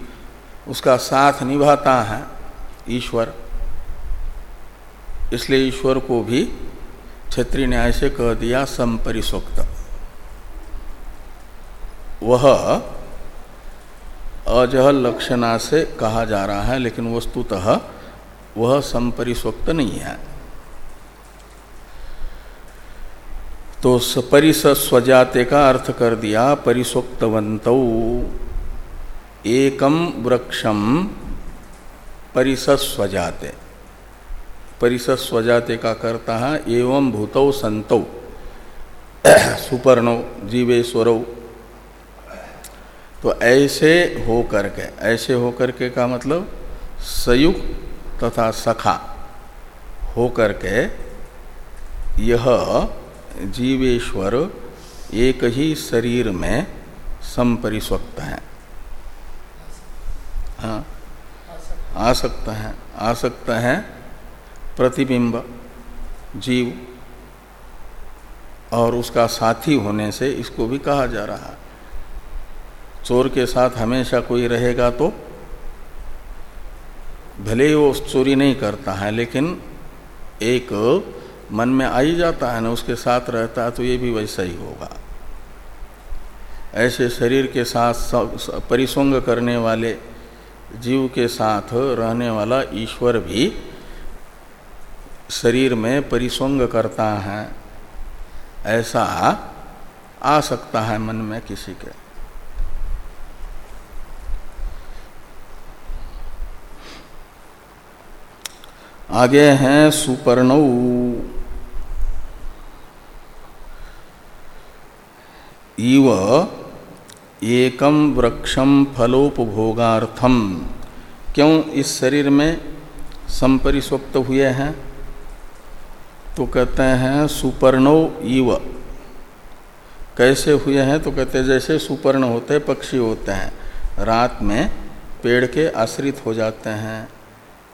उसका साथ निभाता है ईश्वर। इसलिए ईश्वर को भी क्षत्रिय न्याय से कह दिया संपरिस्वक्त। वह अजह लक्षणा से कहा जा रहा है, लेकिन वस्तुतः वह संपरिस्वक्त नहीं है। तो परिसस्वजाते का अर्थ कर दिया परिस्वक्तवंत एकम वृक्षम परिसस्वजाते। परिसस्वजाते का करता है, एवं भूतौ संतौ। सुपर्णो, जीवेश्वरौ तो ऐसे हो करके ऐसे हो करके का मतलब संयुक्त तथा सखा हो करके यह जीवेश्वर एक ही शरीर में संपरिस्वक्त है। हाँ आ सकता है आ सकता है प्रतिबिंब, जीव, और उसका साथी होने से इसको भी कहा जा रहा है। चोर के साथ हमेशा कोई रहेगा तो भले ही वो चोरी नहीं करता है, लेकिन एक मन में आ ही जाता है ना, उसके साथ रहता है तो ये भी वैसा ही होगा। ऐसे शरीर के साथ परिसंग करने वाले, जीव के साथ रहने वाला ईश्वर भी शरीर में परिसंग करता है, ऐसा आ सकता है मन में किसी के। आगे हैं सुपर्ण। इव एकम वृक्षम फलोपभोगार्थम क्यों इस शरीर में संपरिस्वक्त हुए हैं? तो कहते हैं सुपर्णो इव। कैसे हुए हैं? तो कहते हैं जैसे सुपर्ण होते पक्षी होते हैं। रात में पेड़ के आश्रित हो जाते हैं।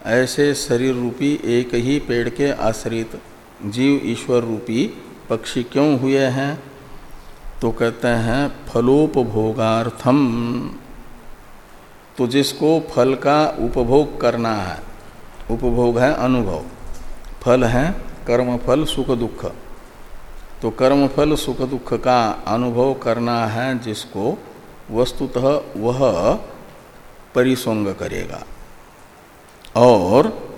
ऐसे शरीर रूपी एक ही पेड़ के आश्रित जीव ईश्वर रूपी पक्षी क्यों हुए हैं? तो कहते हैं, फलोपभोगार्थम। तो जिसको फल का उपभोग करना है, उपभोग है अनुभव। फल है कर्म फल सुख दुख तो कर्म फल सुख दुख का अनुभव करना है जिसको वस्तुतः वह परिसंग करेगा। और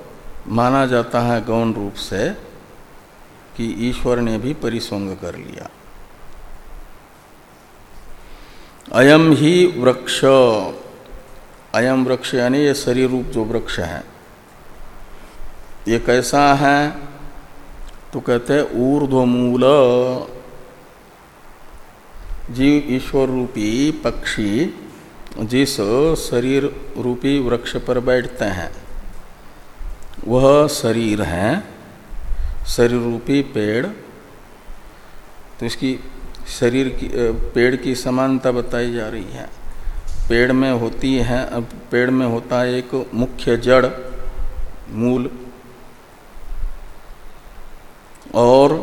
माना जाता है गौण रूप से कि ईश्वर ने भी परिसंग कर लिया। अयम ही वृक्ष। अयम वृक्ष यानी ये शरीर रूप जो वृक्ष है। ये कैसा है? तो कहते हैं ऊर्ध्वमूल। जीव ईश्वर रूपी पक्षी जिस शरीर रूपी वृक्ष पर बैठते हैं। वह शरीर है शरीर रूपी पेड़। तो इसकी शरीर की पेड़ की समानता बताई जा रही है। पेड़ में होती है पेड़ में होता है एक मुख्य जड़, मूल। और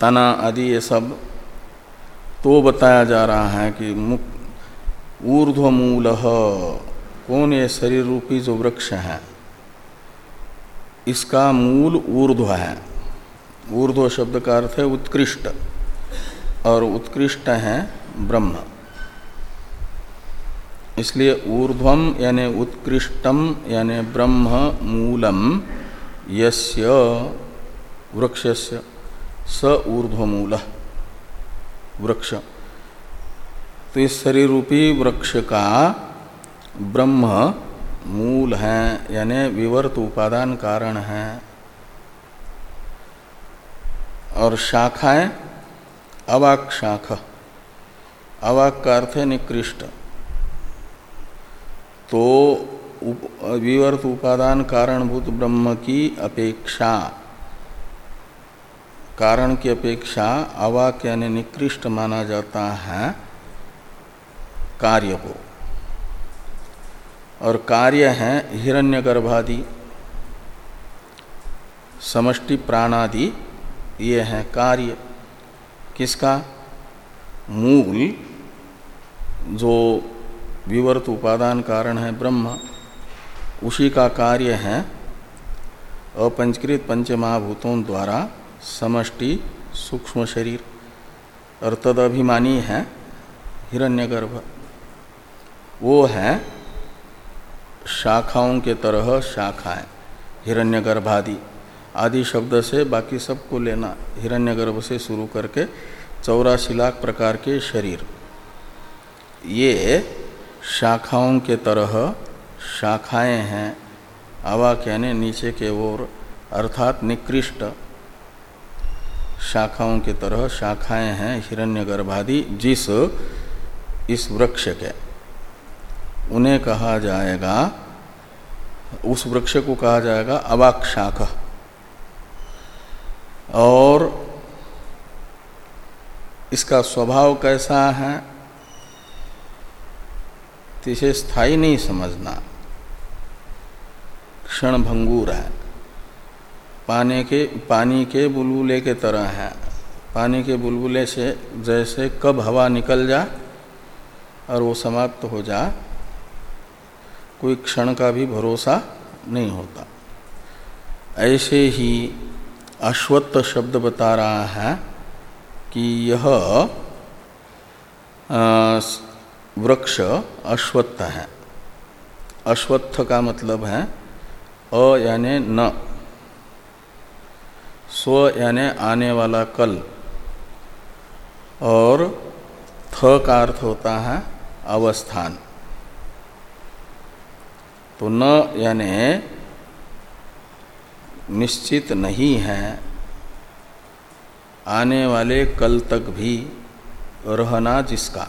तना आदि ये सब तो बताया जा रहा है कि मुख ऊर्ध्व मूल कौन ये शरीर रूपी जो वृक्ष है? इसका मूल ऊर्ध्व है। ऊर्ध्व शब्द का अर्थ है उत्कृष्ट, और उत्कृष्ट है ब्रह्म। इसलिए ऊर्ध्वम यानी उत्कृष्टम यानी ब्रह्म मूलम, यस्य वृक्षस्य स ऊर्ध्वमूल, वृक्ष। तो इस शरीर रूपी वृक्ष का ब्रह्म मूल हैं यानी विवर्त उपादान कारण हैं। और शाखाएँ अवाक शाख। अवाक का अर्थ है निकृष्ट। तो उप, विवर्त उपादान कारणभूत ब्रह्म की अपेक्षा कारण की अपेक्षा अवाक यानी निकृष्ट माना जाता है कार्य को। और कार्य है हिरण्यगर्भादि, समष्टि प्राणादि, ये हैं कार्य। किसका? मूल, जो विवर्त उपादान कारण है ब्रह्म, उसी का कार्य है अपंचकृत पंचमहाभूतों द्वारा समष्टि सूक्ष्म शरीर, और तदभिमानी है हिरण्यगर्भ। वो है शाखाओं के तरह शाखाएँ, हिरण्यगर्भादि आदि शब्द से बाकी सबको लेना हिरण्यगर्भ से शुरू करके चौरासी लाख प्रकार के शरीर। ये शाखाओं के तरह शाखाएँ हैं। आवा कहने नीचे के ओर, अर्थात निकृष्ट शाखाओं के तरह शाखाएँ हैं हिरण्यगर्भादि, जिस इस वृक्ष के। उन्हें कहा जाएगा, उस वृक्ष को कहा जाएगा अवाक शाख और इसका स्वभाव कैसा है, इसे स्थायी नहीं समझना। क्षण भंगूर है। पानी के पानी के बुलबुले के तरह है। पानी के बुलबुले से जैसे कब हवा निकल जा और वो समाप्त हो जा कोई क्षण का भी भरोसा नहीं होता। ऐसे ही अश्वत्थ शब्द बता रहा है कि यह वृक्ष अश्वत्थ है। अश्वत्थ का मतलब है अ यानि न। स्व यानि आने वाला कल। और थ का अर्थ होता है अवस्थान। तो न यानि निश्चित नहीं है, आने वाले कल तक भी रहना जिसका।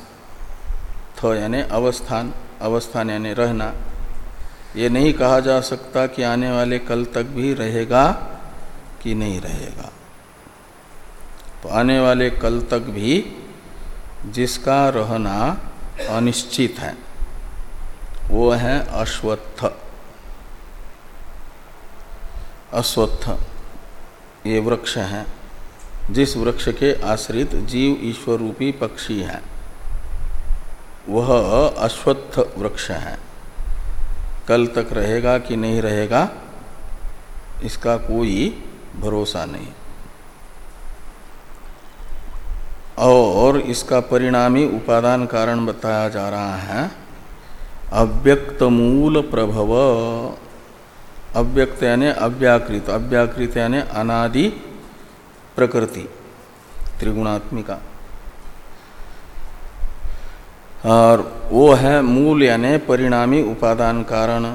थ यानि अवस्थान अवस्थान यानी रहना। ये नहीं कहा जा सकता कि आने वाले कल तक भी रहेगा कि नहीं रहेगा। तो आने वाले कल तक भी जिसका रहना अनिश्चित है। वो है अश्वत्थ। अश्वत्थ, ये वृक्ष है। जिस वृक्ष के आश्रित जीव ईश्वर रूपी पक्षी है, वह अश्वत्थ वृक्ष है। कल तक रहेगा कि नहीं रहेगा, इसका कोई भरोसा नहीं। और इसका परिणामी उपादान कारण बताया जा रहा है अव्यक्त मूल प्रभव अव्यक्त यानी अव्याकृत अव्याकृत यानी अनादि प्रकृति, त्रिगुणात्मिका। और वो है मूल यानी परिणामी उपादान कारण,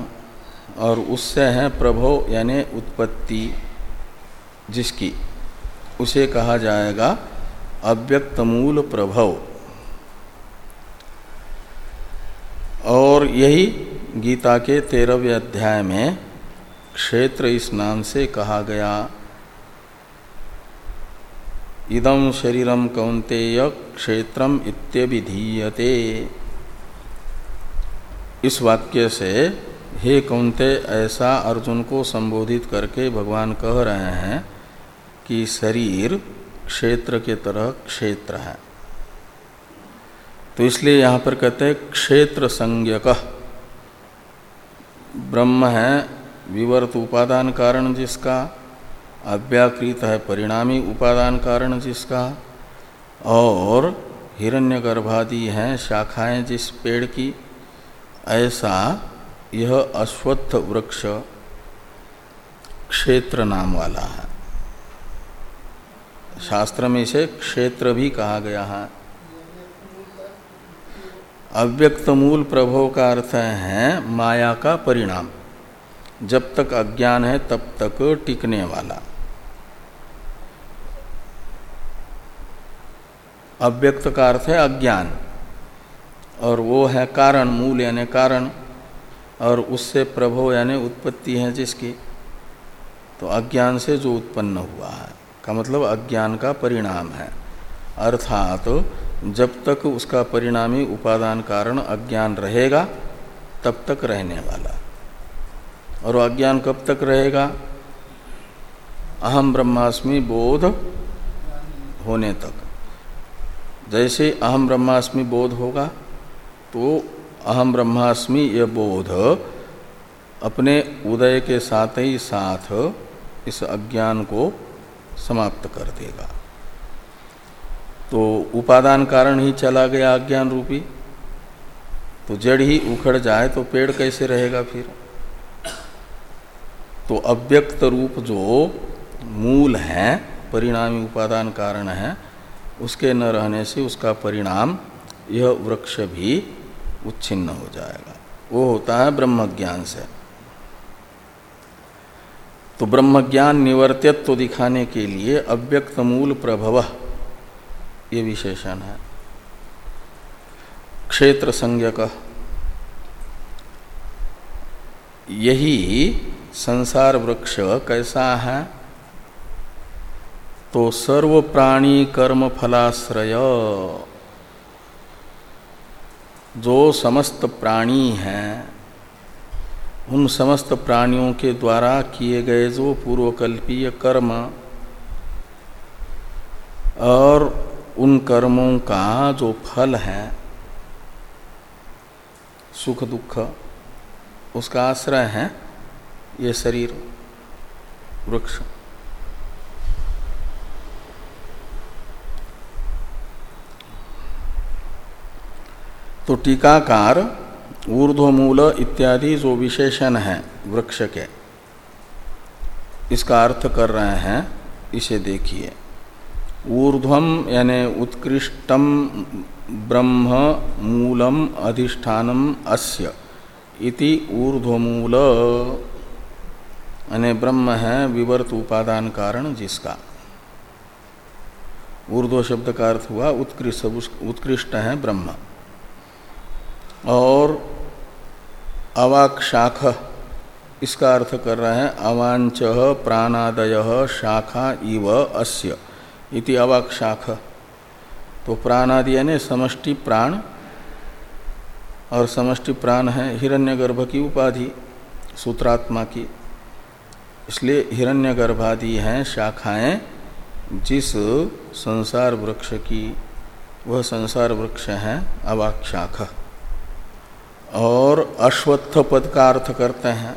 और उससे है प्रभव यानी उत्पत्ति, जिसकी उसे कहा जाएगा अव्यक्त मूल प्रभव और यही गीता के तेरहवें अध्याय में क्षेत्र इस नाम से कहा गया। इदम शरीरम कौंतेय क्षेत्रम इत्यभिधीयते। इस वाक्य से, हे कौंते ऐसा अर्जुन को संबोधित करके भगवान कह रहे हैं कि शरीर क्षेत्र के तरह क्षेत्र है। तो इसलिए यहाँ पर कहते हैं क्षेत्र संज्ञक। ब्रह्म है, विवर्त उपादान कारण जिसका, अव्याकृत है परिणामी उपादान कारण जिसका, और हिरण्य हिरण्यगर्भादि हैं शाखाएँ जिस पेड़ की, ऐसा यह अश्वत्थ वृक्ष क्षेत्र नाम वाला है। शास्त्र में इसे क्षेत्र भी कहा गया है। अव्यक्त मूल प्रभव का अर्थ है माया का परिणाम। जब तक अज्ञान है, तब तक टिकने वाला। अव्यक्त का अर्थ है अज्ञान। और वो है कारण, मूल यानी कारण, और उससे प्रभव यानी उत्पत्ति है जिसकी। तो अज्ञान से जो उत्पन्न हुआ है, का मतलब अज्ञान का परिणाम है। अर्थात तो जब तक उसका परिणामी उपादान कारण अज्ञान रहेगा, तब तक रहने वाला। और अज्ञान कब तक रहेगा? अहम ब्रह्मास्मि बोध होने तक। जैसे अहम ब्रह्मास्मि बोध होगा तो अहम ब्रह्मास्मि यह बोध अपने उदय के साथ ही साथ इस अज्ञान को समाप्त कर देगा। तो उपादान कारण ही चला गया अज्ञान रूपी। तो जड़ ही उखड़ जाए तो पेड़ कैसे रहेगा फिर? तो अव्यक्त रूप जो मूल है, परिणामी उपादान कारण है, उसके न रहने से उसका परिणाम यह वृक्ष भी उच्छिन्न हो जाएगा। वो होता है ब्रह्म ज्ञान से। तो ब्रह्म ज्ञान निवर्तित्व दिखाने के लिए अव्यक्त मूल प्रभव ये विशेषण है। क्षेत्र संज्ञक। यही संसार वृक्ष कैसा है? तो सर्व प्राणी कर्म फलाश्रय। जो समस्त प्राणी हैं, उन समस्त प्राणियों के द्वारा किए गए जो पूर्वकल्पीय कर्म, और उन कर्मों का जो फल है, सुख दुख, उसका आश्रय है, ये शरीर, वृक्ष। तो टीकाकार, ऊर्ध्वमूल इत्यादि जो विशेषण है वृक्ष के, इसका अर्थ कर रहे हैं, इसे देखिए। ऊर्ध्वम यानि उत्कृष्टम ब्रह्म मूलम अधिष्ठानम अस्य इति ऊर्ध्वमूल। यानी ब्रह्म है विवर्त उपादान कारण जिसका। ऊर्ध्व शब्द का अर्थ हुआ उत्कृष्ट उत्कृष्ट है ब्रह्म। और अवाक शाख, इसका अर्थ कर रहे हैं अवांच प्राणादय शाखा इव अस्य। इति अवाक शाख। तो प्राणादि यानी समष्टि प्राण और समष्टि प्राण है हिरण्यगर्भ की उपाधि, सूत्रात्मा की। इसलिए हिरण्यगर्भादि हैं शाखाएँ जिस संसार वृक्ष की, वह संसार वृक्ष है शाखा। और अश्वत्थ पद का अर्थ करते हैं।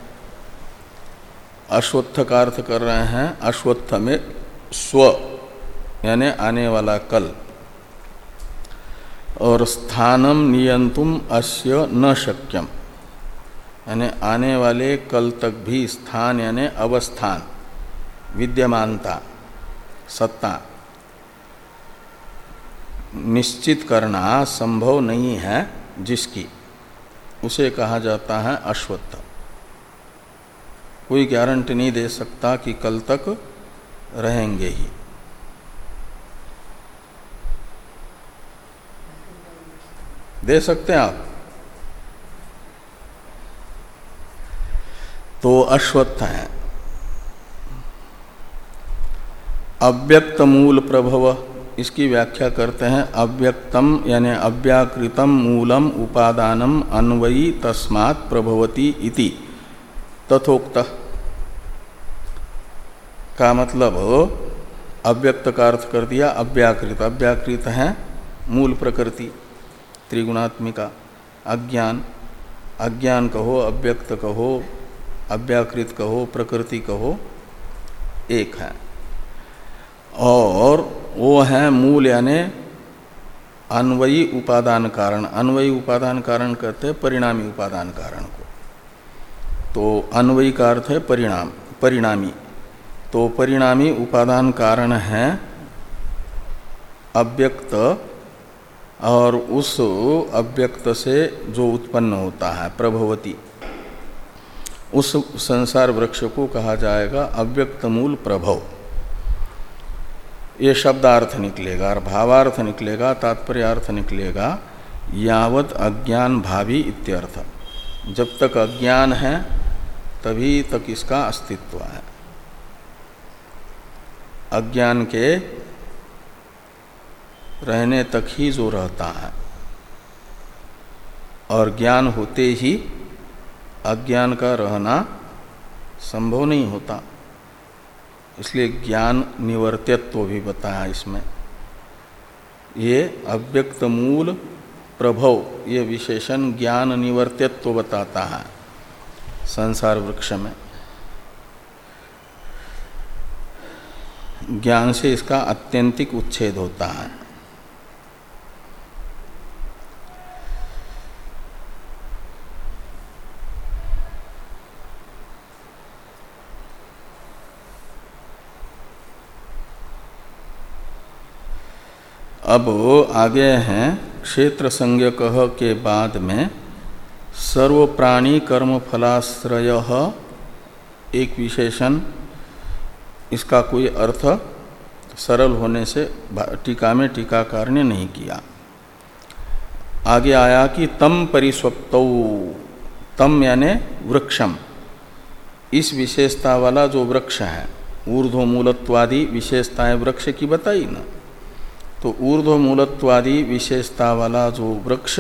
अश्वत्थ का अर्थ कर रहे हैं अश्वत्थ में स्व। यानी आने वाला कल। और स्थानम नियंतुम अस्य न शक्यम। यानी आने वाले कल तक भी स्थान यानी अवस्थान, विद्यमानता, सत्ता, निश्चित करना संभव नहीं है जिसकी। उसे कहा जाता है अश्वत्थ। कोई गारंटी नहीं दे सकता कि कल तक रहेंगे ही। दे सकते हैं आप। तो अश्वत्थ है। अव्यक्त मूल प्रभव, इसकी व्याख्या करते हैं। अव्यक्तम यानी अव्याकृतम मूलम उपादानम अन्वयी तस्मात् प्रभवती इति। तथोक्त। का मतलब अव्यक्त का अर्थ कर दिया, अव्याकृत। अव्याकृत है मूल प्रकृति। त्रिगुणात्मिका अज्ञान अज्ञान कहो, अव्यक्त कहो, अव्याकृत कहो, प्रकृति कहो, एक है। और वो है मूल यानी अन्वयी उपादान कारण। अन्वयी उपादान कारण कहते हैं परिणामी उपादान कारण को। तो अन्वयी का अर्थ है परिणाम, परिणामी। तो परिणामी उपादान कारण है अव्यक्त और उस अव्यक्त से जो उत्पन्न होता है, प्रभवती, उस संसार वृक्ष को कहा जाएगा अव्यक्त मूल प्रभव। ये शब्दार्थ निकलेगा, और भावार्थ निकलेगा तात्पर्य अर्थ निकलेगा, यावत अज्ञान भावी इत्यर्थ। जब तक अज्ञान है, तभी तक इसका अस्तित्व है। अज्ञान के रहने तक ही जो रहता है। और ज्ञान होते ही अज्ञान का रहना संभव नहीं होता। इसलिए ज्ञान निवर्तित्व भी बताया इसमें। ये अव्यक्त मूल प्रभव, ये विशेषण ज्ञान निवर्तित्व बताता है संसार वृक्ष में। ज्ञान से इसका अत्यंतिक उच्छेद होता है। अब आगे हैं क्षेत्र संज्ञक के बाद में सर्व प्राणी कर्म फलाश्रय एक विशेषण, इसका कोई अर्थ सरल होने से टीका में टीकाकार ने नहीं किया। आगे आया कि तम परिस्वक्त तम यानि वृक्षम। इस विशेषता वाला जो वृक्ष है ऊर्ध्व मूलत्वादि विशेषताएँ वृक्ष की बताई ना। तो ऊर्ध्व मूलत्वादि विशेषता वाला जो वृक्ष,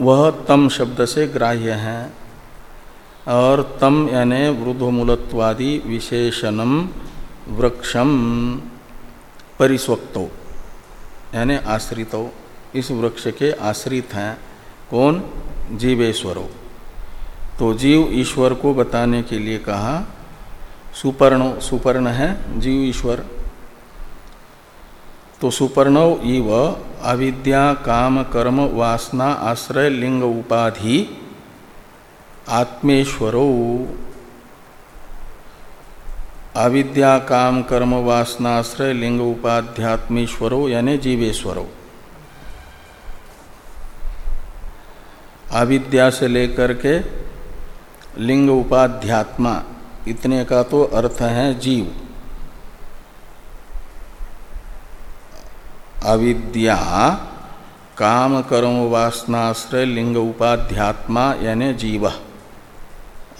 वह तम शब्द से ग्राह्य है। और तम यानि वृद्धमूलत्वादि विशेषणम वृक्षम परिस्वक्तो, यानी आश्रितो। इस वृक्ष के आश्रित हैं कौन? जीवेश्वरो। तो जीव ईश्वर को बताने के लिए कहा, सुपर्ण सुपर्ण है जीव ईश्वर। तो सुपर्णव इव अविद्या, काम, कर्म, वासना, आश्रय, लिंग, उपाधि, आत्मेश्वरो। अविद्या, काम, कर्म वासनाश्रय लिंग, उपाध्यात्मेश्वरो, यानी जीवेश्वरो। अविद्या से लेकर के लिंग उपाध्यात्मा, इतने का तो अर्थ है जीव। अविद्या, काम, कर्म वासनाश्रय लिंग, उपाध्यात्मा, यानी जीव।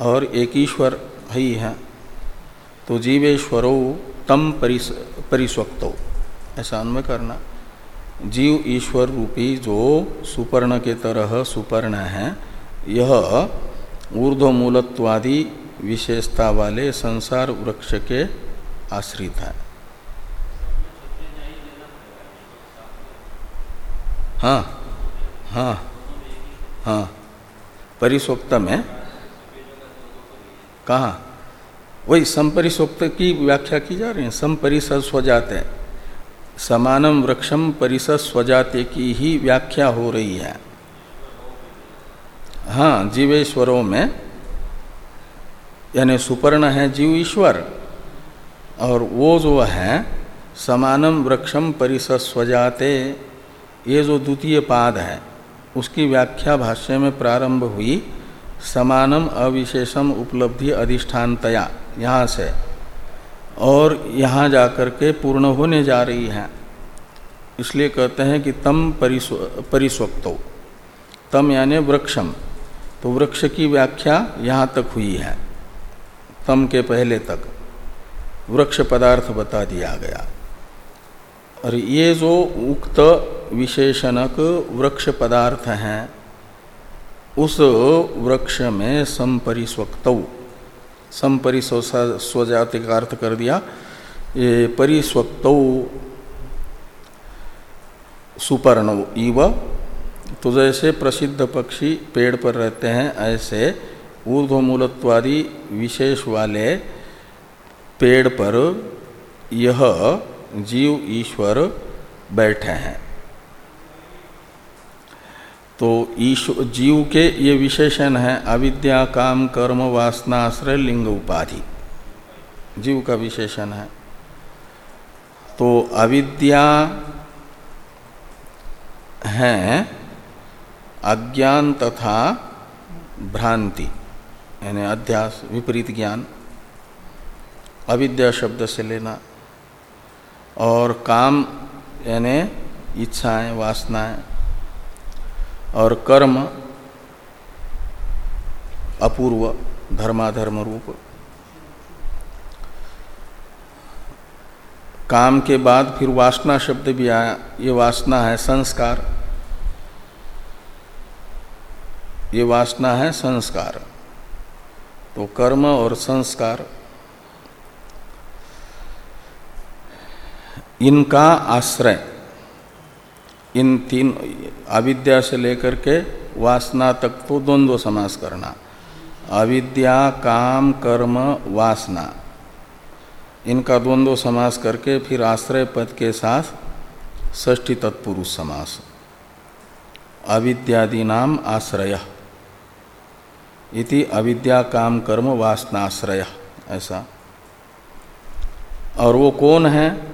और एक ईश्वर ही है। तो जीवेश्वरो तम परिस, परिस्वक्तो। ऐसा अन्वय करना। जीव ईश्वर रूपी जो सुपर्ण के तरह सुपर्ण है, यह ऊर्ध्वमूलत्वादि विशेषता वाले संसार वृक्ष के आश्रित है। हाँ हाँ हाँ। परिस्वक्त में कहा? वही संपरिशोक्त की व्याख्या की जा रही है। संपरिसद स्वजाते समानम वृक्षम परिसद स्वजाते की ही व्याख्या हो रही है। हाँ जीवेश्वरों में, यानी सुपर्ण है जीव ईश्वर, और वो जो है, समानम वृक्षम परिसद स्वजाते ये जो द्वितीय पाद है, उसकी व्याख्या भाष्य में प्रारंभ हुई, समानम अविशेषम उपलब्धि अधिष्ठानतया, यहाँ से। और यहाँ जाकर के पूर्ण होने जा रही है। इसलिए कहते हैं कि तम परिस्व परिस्वक्तो तम यानी वृक्षम। तो वृक्ष की व्याख्या यहाँ तक हुई है। तम के पहले तक। वृक्ष पदार्थ बता दिया गया। और ये जो उक्त विशेषणक वृक्ष पदार्थ हैं। उस वृक्ष में संपरिस्वक्त। संपरिस्वजाति का अर्थ कर दिया। ये परिस्वक्त सुपर्ण। इव तो जैसे प्रसिद्ध पक्षी पेड़ पर रहते हैं, ऐसे ऊर्ध्वमूलत्वादि विशेष वाले पेड़ पर यह जीव ईश्वर बैठे हैं। तो ईश्वर जीव के ये विशेषण है, अविद्या, काम, कर्म वासनाश्रय लिंग, उपाधि। जीव का विशेषण है। तो अविद्या है, अज्ञान तथा भ्रांति, यानी अध्यास, विपरीत ज्ञान। अविद्या शब्द से लेना। और काम, यानी इच्छाएँ, वासनाएँ और कर्म अपूर्व धर्माधर्म रूप। काम के बाद फिर वासना शब्द भी आया, ये वासना है संस्कार। ये वासना है संस्कार। तो कर्म और संस्कार, इनका आश्रय। इन तीन अविद्या से लेकर के वासना तक तो द्वंद्व समास करना। अविद्या, काम, कर्म, वासना, इनका द्वंद्व समास करके फिर आश्रय पद के साथ ष्ठी तत्पुरुष समास। अविद्यादि नाम आश्रय। इति अविद्या, काम, कर्म वासनाश्रय ऐसा। और वो कौन है?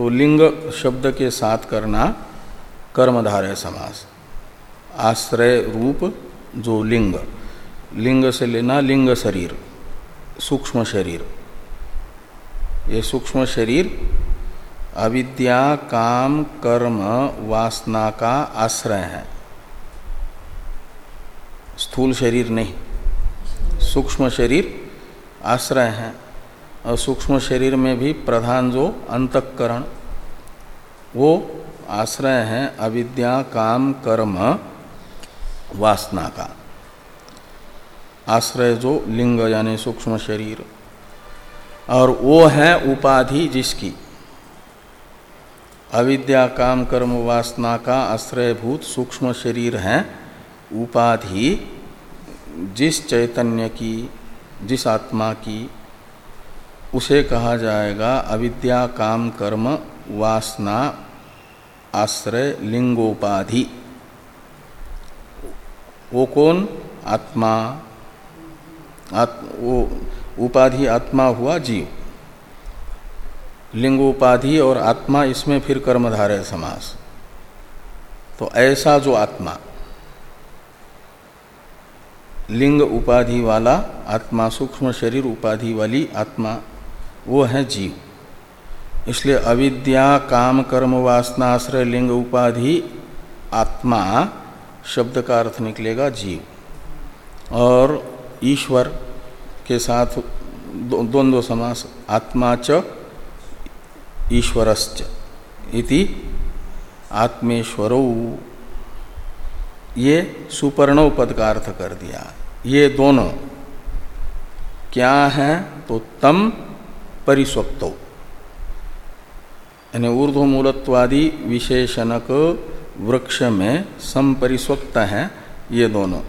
तो लिंग शब्द के साथ करना कर्मधारय समास। आश्रय रूप जो लिंग। लिंग से लेना लिंग शरीर, सूक्ष्म शरीर। ये सूक्ष्म शरीर, अविद्या, काम, कर्म, वासना का आश्रय है। स्थूल शरीर नहीं, सूक्ष्म शरीर आश्रय है। सूक्ष्म शरीर में भी प्रधान जो अंतकरण, वो आश्रय है अविद्या, काम, कर्म, वासना का। आश्रय जो लिंग यानी सूक्ष्म शरीर, और वो है उपाधि जिसकी। अविद्या, काम, कर्म, वासना का आश्रयभूत सूक्ष्म शरीर है उपाधि, जिस चैतन्य की, जिस आत्मा की उसे कहा जाएगा अविद्या काम कर्म वासना आश्रय लिंगोपाधि। वो कौन? आत्मा। आत, वो उपाधि आत्मा हुआ जीव। लिंगोपाधि और आत्मा इसमें फिर कर्मधारय समास। तो ऐसा जो आत्मा लिंग उपाधि वाला आत्मा सूक्ष्म शरीर उपाधि वाली आत्मा वो है जीव। इसलिए अविद्या, काम, कर्म, वासना, आश्रय, लिंग, उपाधि, आत्मा शब्द का अर्थ निकलेगा जीव। और ईश्वर के साथ द्वंद्व समास, आत्मा च, ईश्वरश्च इति आत्मेश्वरो। ये सुपर्णव पद का अर्थ कर दिया। ये दोनों क्या हैं? तो तम परिस्वक्तो यानी ऊर्ध्व मूलत्वादि विशेषणक वृक्ष में संपरिस्वक्त है ये दोनों।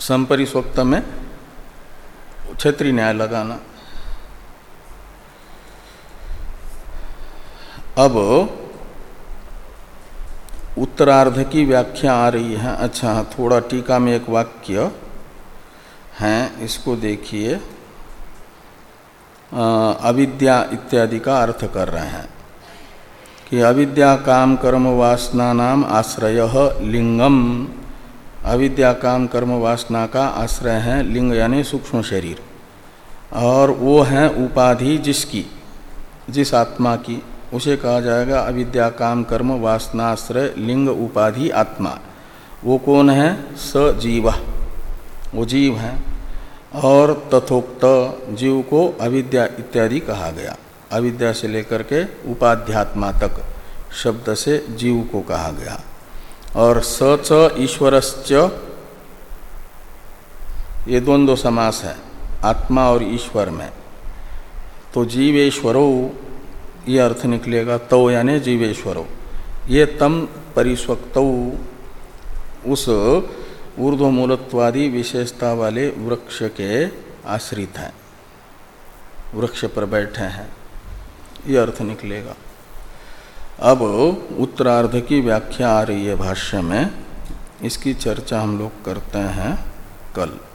संपरिस्वक्त में क्षेत्रीय न्याय लगाना। अब उत्तरार्ध की व्याख्या आ रही है। अच्छा थोड़ा टीका में एक वाक्य है, इसको देखिए। अविद्या इत्यादि का अर्थ कर रहे हैं कि अविद्या काम कर्म वासना नाम आश्रय लिंगम। अविद्या काम कर्म वासना का आश्रय है लिंग यानी सूक्ष्म शरीर। और वो है उपाधि जिसकी, जिस आत्मा की, उसे कहा जाएगा अविद्या काम कर्म वासनाश्रय लिंग उपाधि आत्मा। वो कौन है? स जीव। वो जीव है। और तथोक्त जीव को अविद्या इत्यादि कहा गया। अविद्या से लेकर के उपाध्यात्मा तक शब्द से जीव को कहा गया। और स च ईश्वरश्च, ये द्वंद्व समास है, आत्मा और ईश्वर में। तो जीवेश्वरो, ये अर्थ निकलेगा, तौ यानी जीवेश्वरो। ये तम परिस्वक्त, उस ऊर्ध्व मूलत्वादि विशेषता वाले वृक्ष के आश्रित हैं। वृक्ष पर बैठे हैं। ये अर्थ निकलेगा। अब उत्तरार्ध की व्याख्या आ रही है भाष्य में। इसकी चर्चा हम लोग करते हैं कल।